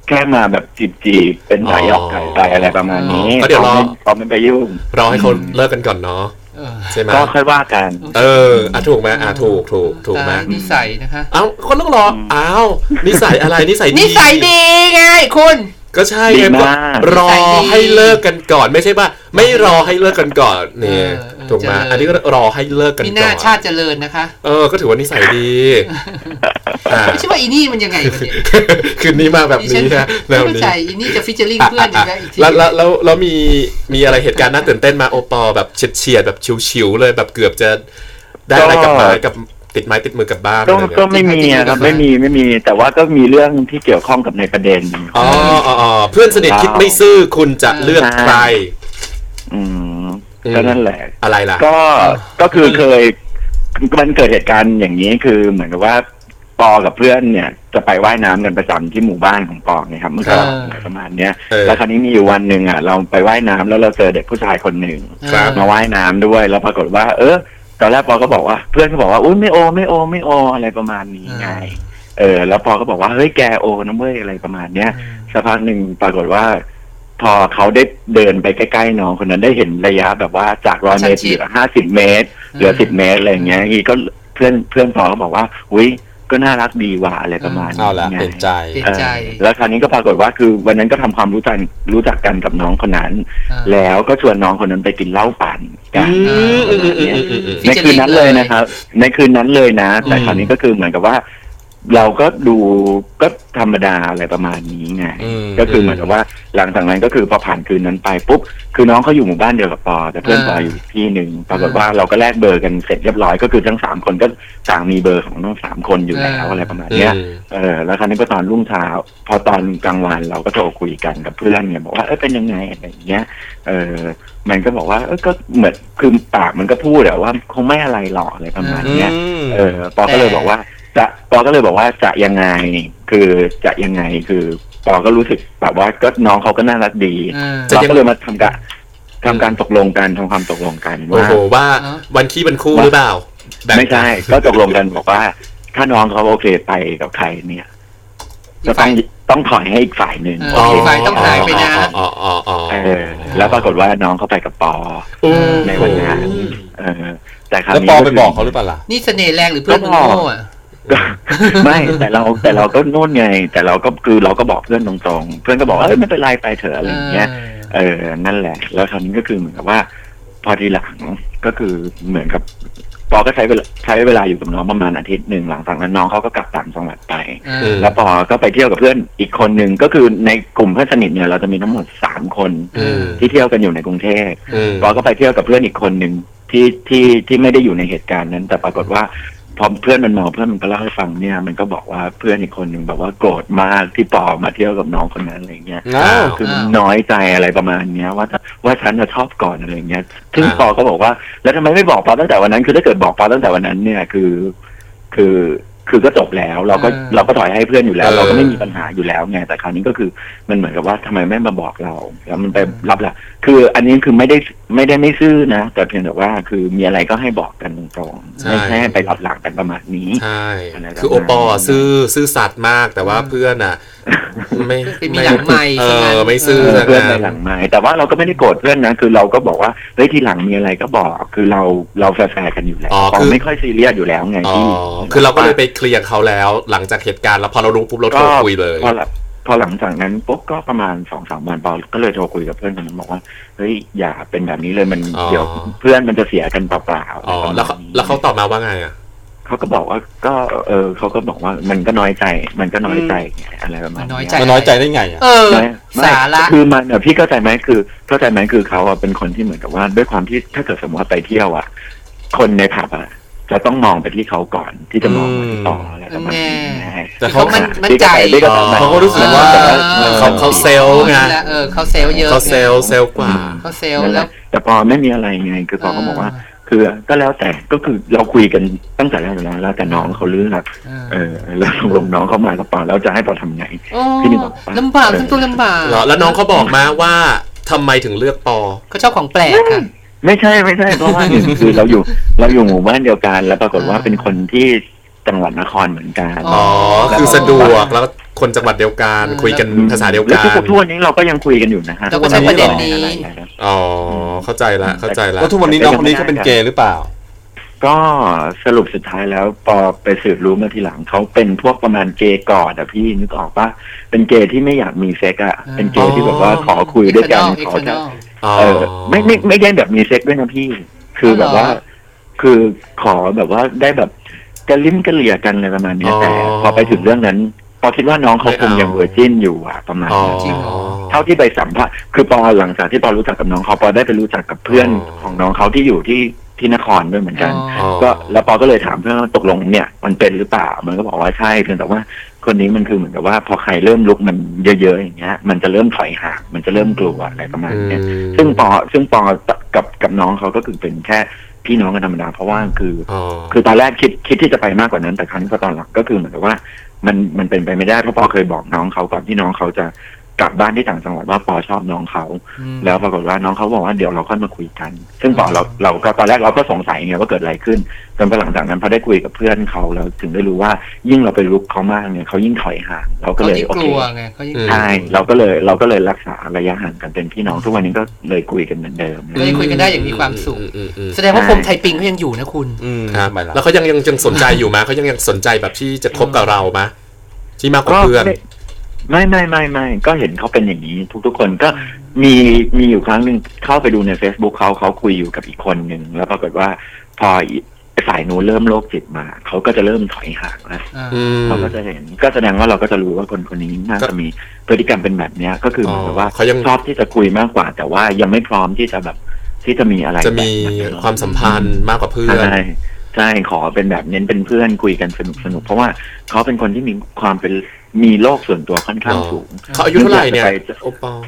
แค่มาแบบจีบจีบๆเป็นสายหยอกไก่ไปอะไรประมาณนี้อ๋อก็เดี๋ยวรอเขาไม่ไปยุ่งรอให้เขาเลิกกันก่อนเนาะเออ ใช่ไหมก็ค่อยว่ากัน เอออะถูกไหมอะถูกถูกถูกไหมตายนิสัยนะคะ เอ้าคนต้องรออ้าวนิสัยอะไรนิสัยดีนิสัยดีไงคุณ ก็ใช่ดีไงมาก รอให้เลิกกันก่อนไม่ใช่ว่าไม่รอให้เลิกกันก่อนเนี่ยเออเออถูกไหมเจริญอันนี้ก็รอให้เลิกกันมีหก่น้าอนชาติเจริญนะคะ เออก็ถือว่านิสัยดีอ่า ไม่ใช่ว่าอีนี่มันยังไงวะเนี่ยคืนนี้มาแบบดิฉันี้นะแนไม่วเข้านี้ใจอีนี่จะฟิชเจอริงเพื่อนอีกแล้วอีกทีแล้วแล้วแล้วแล้วมีมีอะไรเหตุการณ์น่าตื่นเต้นมาโอปอล์แบบเฉียดเฉียดๆแบบชิวๆเลยแบบเกือบจะได้อะไรกลับมากับ ติดไม้ติดมือกลับบ้านก็อะไรก็เงี้ยไม่มีอะครับไม่มีไม่มี แต่ว่าก็มีเรื่องที่เกี่ยวข้องกับในประเด็นอ๋ออ๋ออ๋อเพื่อนสนิทคิดไม่ซื่อคุณจะเลือกใครอืมอืมก็นั่นแหละ อะไรล่ะ ก็ก็คือเคยมันเกิดเหตุการณ์อย่างนี้คือเหมือนกับว่าปอกับเพื่อนเนี่ยจะไปว่ายน้ำกันประจำที่หมู่บ้านของปอเนี่ยครับเมื่อก่อนอะไรประมาณเนี้ยเออแล้วคราวนี้มีอยู่วันหนึ่งอะ เราไปว่ายน้ำแล้วเราเจอเด็กผู้ชายคนหนึ่งครับมาว่ายน้ำด้วย แล้วปรากฏว่า เออ ตอนแรกปอก็บอกว่า เพื่อนก็บอกว่าอุ้ยไม่โอ ไม่โอ ไม่โอ อะไรประมาณนี้ไง เออ แล้วปอก็บอกว่าเฮ้ยแกโอนะเว้ยอะไรประมาณเนี้ยสักพักหนึ่งปรากฏว่า พอเขาได้เดินไปใกล้ๆน้องคนนั้นได้เห็นระยะแบบว่าจากร้อยเมตรเหลือห้าสิบเมตรเหลือสิบเมตรอะไรอย่างเงี้ยอีก็เพื่อนเพื่อนปอก็บอกว่าอุ้ย ก็น่ารักดีว่ะอะไรประมาณนี้เอาละไงเปลี่ยนใจ เปลี่ยนใจเออแล้วคราวนี้ก็ปรากฏว่าคือวันนั้นก็ทำความรู้จักรู้จักกันกับน้องคนนั้น อ่า แล้วก็ชวนน้องคนนั้นไปกินเหล้าปั่นกันอืมอืมอืมอืมอืมอืม ในคืนนั้นเลยนะครับ ในคืนนั้นเลยนะ แต่อืม คราวนี้ก็คือเหมือนกับว่า เราก็ดูก็ธรรมดาอะไรประมาณนี้ไงอืมก็คือเหมือนกับว่าหลังจากนั้นก็คือพอผ่านคืนนั้นไปปุ๊บคือน้องเขาอยู่หมู่บ้านเดียวกับปอแต่เพื่อนปออยู่อีกที่หนึ่งปรากฏว่าเราก็แลกเบอร์กันเสร็จเรียบร้อยก็คือทั้งสามคนก็ต่างมีเบอร์ของทั้งสามคนอยู่แล้วอะไรประมาณเนี้ยอืมเออแล้วคราวนี้ก็ตอนรุ่งเช้า พอตอนกลางวันเราก็โทรคุยกันกับเพื่อนเนี่ยบอกว่าเออเป็นยังไงอะไรอย่างเงี้ยเออมันก็บอกว่าเออก็เหมือนคือปากมันก็พูดอะว่าคงไม่อะไรหรอกอะไรประมาณเนี้ยเออปอก็เลยบอกว่า จะปอก็เลยบอกว่าจะยังไง คือจะยังไงคือปอก็รู้สึกแบบว่าก็น้องเขาก็น่ารักดีอ่าเราก็เลยมาทำการทำการตกลงกันทำความตกลงกันโอ้ว่าโหว่าเนอะวันขี้เป็นคู่หรือเปล่าแบ่งไม่ใช่ก็ตกลงกันบอกว่า ถ้าน้องเขาโอเคไปกับใครเนี่ยก็ต้องต้องถอยให้อีกฝ่ายหนึ่งเอออีกฝ่ายต้องหายไปนะอ๋ออ๋ออ๋อเออแล้วปรากฏว่าน้องเขาไปกับปออืมในวันนั้นเออแต่คราวแล้วนี้ปอไปคืบอกเขาหรือเปล่าล่ะนี่เสน่ห์แรงหรือเพื่อนมึงโง่อะก็ ไม่แต่เราแต่เราก็นู่นไง แต่เราก็คือเราก็บอกเพื่อนตรงๆ เพื่อนก็บอกว่าเอ้ยไม่เป็นไรไปเถอะอะไรอย่างเงี้ยเออนั่นแหละ แล้วคราวนี้ก็คือเหมือนกับว่า พอทีหลังก็คือเหมือนกับปอก็ใช้เวลาใช้เวลาอยู่กับน้องประมาณอาทิตย์หนึ่งหลังจากนั้นน้องเขาก็กลับต่างจังหวัดไปอ่าอืมแล้วปอก็ไปเที่ยวกับเพื่อนอีกคนหนึ่งก็คือในกลุ่มเพื่อนสนิทเนี่ยเราจะมีทั้งหมดสามคนอืมที่เที่ยวกันอยู่ในกรุงเทพอืมปอก็ไปเที่ยวกับเพื่อนอีกคนหนึ่งที่ที่ที่ไม่ได้อยู่ในเหตุการณ์นั้น แต่ปรากฏว่า พอเพื่อนมันเมาเพื่อนมันก็เล่าให้ฟังเนี่ย มันก็บอกว่าเพื่อนอีกคนหนึ่งแบบว่าโกรธมากที่ปอมาเที่ยวกับน้องคนนั้นอะไรเงี้ยอ้าวคือมันน้อยใจอะไรประมาณเนี้ยว่าว่าฉันจะชอบก่อนอะไรเงี้ยซึ่งอ่าปอก็บอกว่า แล้วทำไมไม่บอกปอตั้งแต่วันนั้น คือถ้าเกิดบอกปอตั้งแต่วันนั้นเนี่ยคือ คือ คือก็จบแล้วเราก็อ่าเราก็ถอยให้เพื่อนอยู่แล้วเออเราก็ไม่มีปัญหาอยู่แล้วไงแต่คราวนี้ก็คือมันเหมือนกับว่าทำไมไม่มาบอกเรา แล้วมันไปรับละคืออันนี้คือไม่ได้ไม่ได้ไม่ซื่อนะ แต่เพียงแต่ว่าคือมีอะไรก็ให้บอกกันตรงๆไม่ใช่ให้ไปรับหลังกันประมาณนี้ใช่อะไรแบบนั้นคือโอปอล์อะซื่อซื่อสัตย์มากแต่ว่าเพื่อนอะ ไม่ไปมีหลังไมค์เอใช่ไหมอไม่ซื่อเออสักเพื่อนงาในนหลังไม้แต่ว่าเราก็ไม่ได้โกรธเพื่อนนะคือเราก็บอกว่าเฮ้ยทีหลังมีอะไรก็บอกคือเราเราแฟร์ๆกันอยู่แล้วอ๋อเราคือไม่ค่อยซีเรียสอยู่แล้วไงอ๋อที่คือเราก็เลยไปเคลียร์เขาแล้ว หลังจากเหตุการณ์แล้วพอเรารู้ปุ๊บเราโทรคุยเลยพอหลังพอหลังจากนั้นปุ๊บก็ประมาณสองสามวันปอก็เลยโทรคุยกับเพื่อนคนนั้นบอกว่าเฮ้ยอย่าเป็นแบบนี้เลยมันอ๋อเดี๋ยวเพื่อนมันจะเสียกันเปล่าๆอ๋อประมณแล้วเขานี้แล้วเขาตอบมาว่าไงอะ เขาก็บอกว่าก็เออเขาก็บอกว่ามันก็น้อยใจมันก็น้อยใจไงอะไรประมาณมันน้อยเนี้ยใจ มันน้อยใจได้ไงอะเออไม่ไม่สาระคือมันเนี่ยพี่เข้าใจไหมคือเข้าใจไหมคือเขาอะเป็นคนที่เหมือนกับว่า ด้วยความที่ถ้าเกิดสมมติว่าไปเที่ยวอะคนในผับอะจะต้องมองไปที่เขาก่อนที่จะมองมาที่ต่ออะไรประมาณนี้แน่ไงแต่เขามันมั่นใจพี่ก็ไปเขาก็รู้สึกว่าแต่เขาเขาเซลล์ไงเออเขาเซลล์เยอะเขาเซลล์เซลล์กว่าเขาเซลล์นั่นแหแล้ละวแต่พอไม่มีอะไรไง คือพอเขาบอกว่า คือก็แล้วแต่ก็คือเราคุยกันตั้งแต่แรกอยู่แล้วแล้วแต่น้องเขาเลือกเออแล้วตกลงน้องเขามากับปอแล้วจะให้ปอทำไงโอ้พี่นี่บอกว่าลำบากทั้งตัวลำบากเหรอแล้วน้องเขาบอกมาว่าทำไมถึงเลือกปอเขาชอบของแปลกค่ะไม่ใช่ไม่ใช่เพราะว่าหนึ่งคือเราอยู่เราอยู่หมู่บ้านเดียวกัน แล้วปรากฏว่าเป็นคนที่จังหวัดนครเหมือนกันอ๋อ๋อคือสะดวกแล้ว คนจังหวัดเดียวกันอืมคุยกันภาษาเดียวแล้วกันทุกทุกวันนี้เราก็ยังคุยกันอยู่นะฮะเราก็ใช้ประเด็นนี้อะไรนะอ๋อเข้าใจละเข้าใจละแล้วทุกวันนี้น้องคนนี้เขาเป็นเกย์หรือเปล่า ก็สรุปสุดท้ายแล้วพอไปสืบรู้มาทีหลังเขาเป็นพวกประมาณเกย์กอดอะพี่นึกออกปะเป็นเกย์ที่ไม่อยากมีเซ็กอะเป็นเกย์ที่แบบว่าขอคุยด้วยกันเอ็กขอซ์เนจะอลอ๋อเออไม่ไม่ไม่ได้แบบมีเซ็กด้วยนะพี่ คือแบบว่า คือขอแบบว่าได้แบบกระลิ้มกระเหลี่ยกันอะไรประมาณเนี้ยอ๋อแต่พอไปถึงเรื่องนั้นพ อคิดว่าน้องเขาคงยังไม่เอาเวอร์จินอยู่อะประมาณอ๋อนั้นจริงเหรอเท่าที่ไปสัมภาษณ์คือปอหลังจากที่ปอรู้จักกับน้องเขาปอได้ไปรู้จักกับเพื่อนอ๋อของน้องเขาที่อยู่ที่ที่นครด้วยเหมือนกันอ๋อก็แล้วปอก็เลยถามเพื่อนว่าตกลงเนี่ย มันเป็นหรือเปล่า มันก็บอกว่าใช่เพียงแต่ว่าคนนี้มันคือเหมือนกับว่าพอใครเริ่มลุกมันเยอะๆอย่างเงี้ย มันจะเริ่มถอยห่างมันจะเริ่มกลัวอะไรประมาณเนี้ยซึ่งปอซึ่งปอกับกับน้องเขาก็คือเป็นแค่พี่น้องกันธรรมดาเพราะว่าคืออ๋อคือตอนแรกคิดคิดที่จะไปมากกว่านั้นแต่ครั้นี้พอตอนหลังก็คือเหมือนกับว่า มันมันเป็นไปไม่ได้เพราะพอเคยบอกน้องเขาก่อนที่น้องเขาจะ กลับบ้านที่ต่างจังหวัดว่าปอชอบน้องเขาอืมแล้วปรากฏว่าน้องเขาบอกว่าเดี๋ยวเราค่อยมาคุยกัน ซึ่งปอเราเราก็ตอนแรกเราก็สงสัยไงว่าเกิดอะไรขึ้นจนพอหลังจากนั้นพอได้คุยกับเพื่อนเขาแล้วถึงได้รู้ว่ายิ่งเราไปลุกเขามากเนี่ยเขายิ่งถอยห่างเราก็เขาเลยยิ่งโอกเคลัวไงเขายิ่งอืมใช่เราก็เลยเราก็เลยรักษาระยะห่างกันเป็นพี่น้องทุกวันนี้ก็เลยคุยกันเหมือนเดิมเลยคุยกันได้อย่างมีความสุขอือืมอืมแสดงว่าพรมไทยปิงเขายังอยู่นะคุณอืมครับทำไมล่ะแล้วเขายังยังยังสนใจอยู่ไหมเขายังยังสนใจแบบที่จะคบกับเราไหมที่มากกว่าก็เพื่อน ไม่ไม่ไม่ไม่ก็เห็นเขาเป็นอย่างนี้ ทุกๆคนก็มีมีอยู่ครั้งหนึ่งเข้าไปดูใน Facebook เขาเขาคุยอยู่กับอีกคนหนึ่งแล้วปรากฏว่าพออีฝ่ายนู้นเริ่มโรคจิตมา เขาก็จะเริ่มถอยห่างแล้วอืมเราก็จะเห็น ก็แสดงว่าเราก็จะรู้ว่าคนคนนี้น่าจะมีพฤติกรรมเป็นแบบเนี้ย ก็คือเหมือนกับว่าเขายังชอบที่จะคุยมากกว่า แต่ว่ายังไม่พร้อมที่จะแบบที่จะมีอะไรจะมีแบบนั้นความสัมพันธ์มากกว่าเพื่อนใช่ใช่ขอเป็นแบบเน้นเป็นเพื่อนคุยกันสนุกสนุกเพราะว่าเขาเป็นคนที่มีความเป็น มีโลกส่วนตัวค่อนข้างสูงเขาอายุเท่าไหร่เนี่ยไปจะโอปอล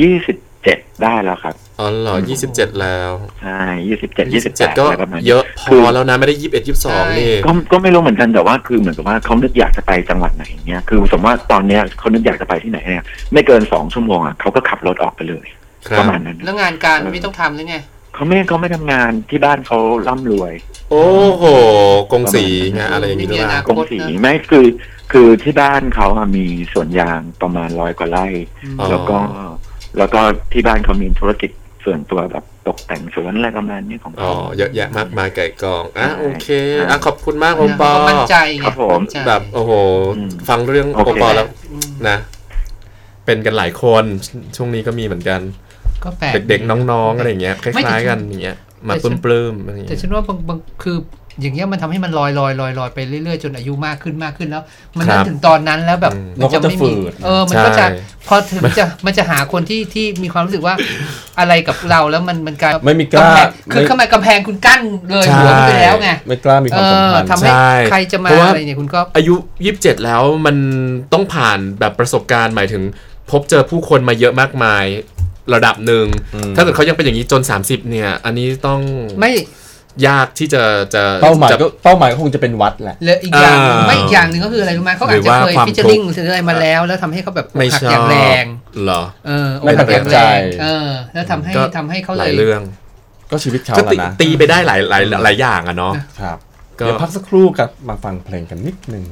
ยี่สิบเจ็ดได้แล้วครับอ๋อเหรอยี่สิบเจ็ดแล้วใช่ยี่สิบเจ็ดยี่สิบแปเจ็ดดก็อะไรประมาณนี้เยอะพคืออแล้วนะไม่ได้ยี่สิบเอ็ดยี่สิบสองนี่ก็ก็ไม่รู้เหมือนกันแต่ว่าคือเหมือนกับว่าเขานึกอยากจะไปจังหวัดไหนเนี่ยคือสมมติว่าตอนเนี้ยเขานึกอยากจะไปที่ไหนเนี่ยไม่เกินสองชั่วโมงอะเขาก็ขับรถออกไปเลยครัปบระมาณนั้นแล้วงานการไม่ต้องทำหรือไงเขาไม่เขาไม่ทำงานที่บ้านเขาร่ำรวย โอ้โหกงสีไงอะไรอย่างงี้หรือเปล่ากงสีไม่คือ คือที่บ้านเขาอะมีสวนยางประมาณร้อยกว่าไร่ อ๋อ แล้วก็แล้วก็ที่บ้านเขามีธุรกิจส่วนตัวแบบตกแต่งสวนอะไรประมาณนี้ของอ๋อเขาเยอะแยะมากมายไก่กองอะใช่โอเคอะขอบคุณมากโอปอเขามั่นใจไงครับผม นใจแบบโอ้โห อืม ฟังเรื่องโอโอเค ปอแล้วอืมนะ เป็นกันหลายคนช่วงนี้ก็มีเหมือนกัน ก็แปลก เด็กๆน้องๆอะไรอย่างเงี้ยคไม่แต่ล้ายฉันๆกันอย่างเงี้ยมาแต่ฉันปลื้มๆอะไรอย่างแต่เงี้ย ฉันว่าบางบางคือ อย่างเงี้ยมันทำให้มันลอยลอยลอยลอยไปเรื่อยๆ จนอายุมากขึ้นมากขึ้นแล้ว มันครับถึงตอนนั้นแล้วแบบอืมมัจะไม่มีมันก็จะฝืดเออมันก็จะใช่พอถึงจะมันจะหาคนที่ที่มีความรู้สึกว่าอะไรกับเราแล้วมันมันกลายไม่มีกล้าำแพงคือไม่ทำไมกำแพงคุณกั้นเลยหัวมันไปแล้วไงไม่กล้ามีคเอวามสัมอพันธ์ทำให้ใช่ใครจะมาเพราะว่าอะไรเนี่ยคุณก็อายุยี่สิบเจ็ดแล้วมันต้องผ่านแบบประสบการณ์หมายถึง พบเจอผู้คนมาเยอะมากมายระดับหนึ่งอืมถ้าเกิดเขายังเป็นอย่างนี้จน 30 เนี่ย อันนี้ต้องไม่ ยากที่จะจะเป้าหมายจะก็เป้าหมายก็คงจะเป็นวัดแหละเหลืออีกอย่างหนึ่งอ่าไม่อีกอย่างหนึ่งก็คืออะไรรู้ไหมเขาอาจหรือจะว่าเคยความฟิชเชอร์ลิงหรืออะไรมาแล้ว แล้วทำให้เขาแบบไม่หักชอบอย่างแรงเหรอเออไม่อกหักประทับอย่างใจแรงเออ แล้วทำให้ก็ทำให้เขาหเลลายยเรื่อง ก็ชีวิตเขาก็แหตีละนะตีไปได้หลายหลายหลายอย่างอะเนาะครับก็เดี๋ยวพักสักครู่กับมาฟังเพลงกันนิดนึง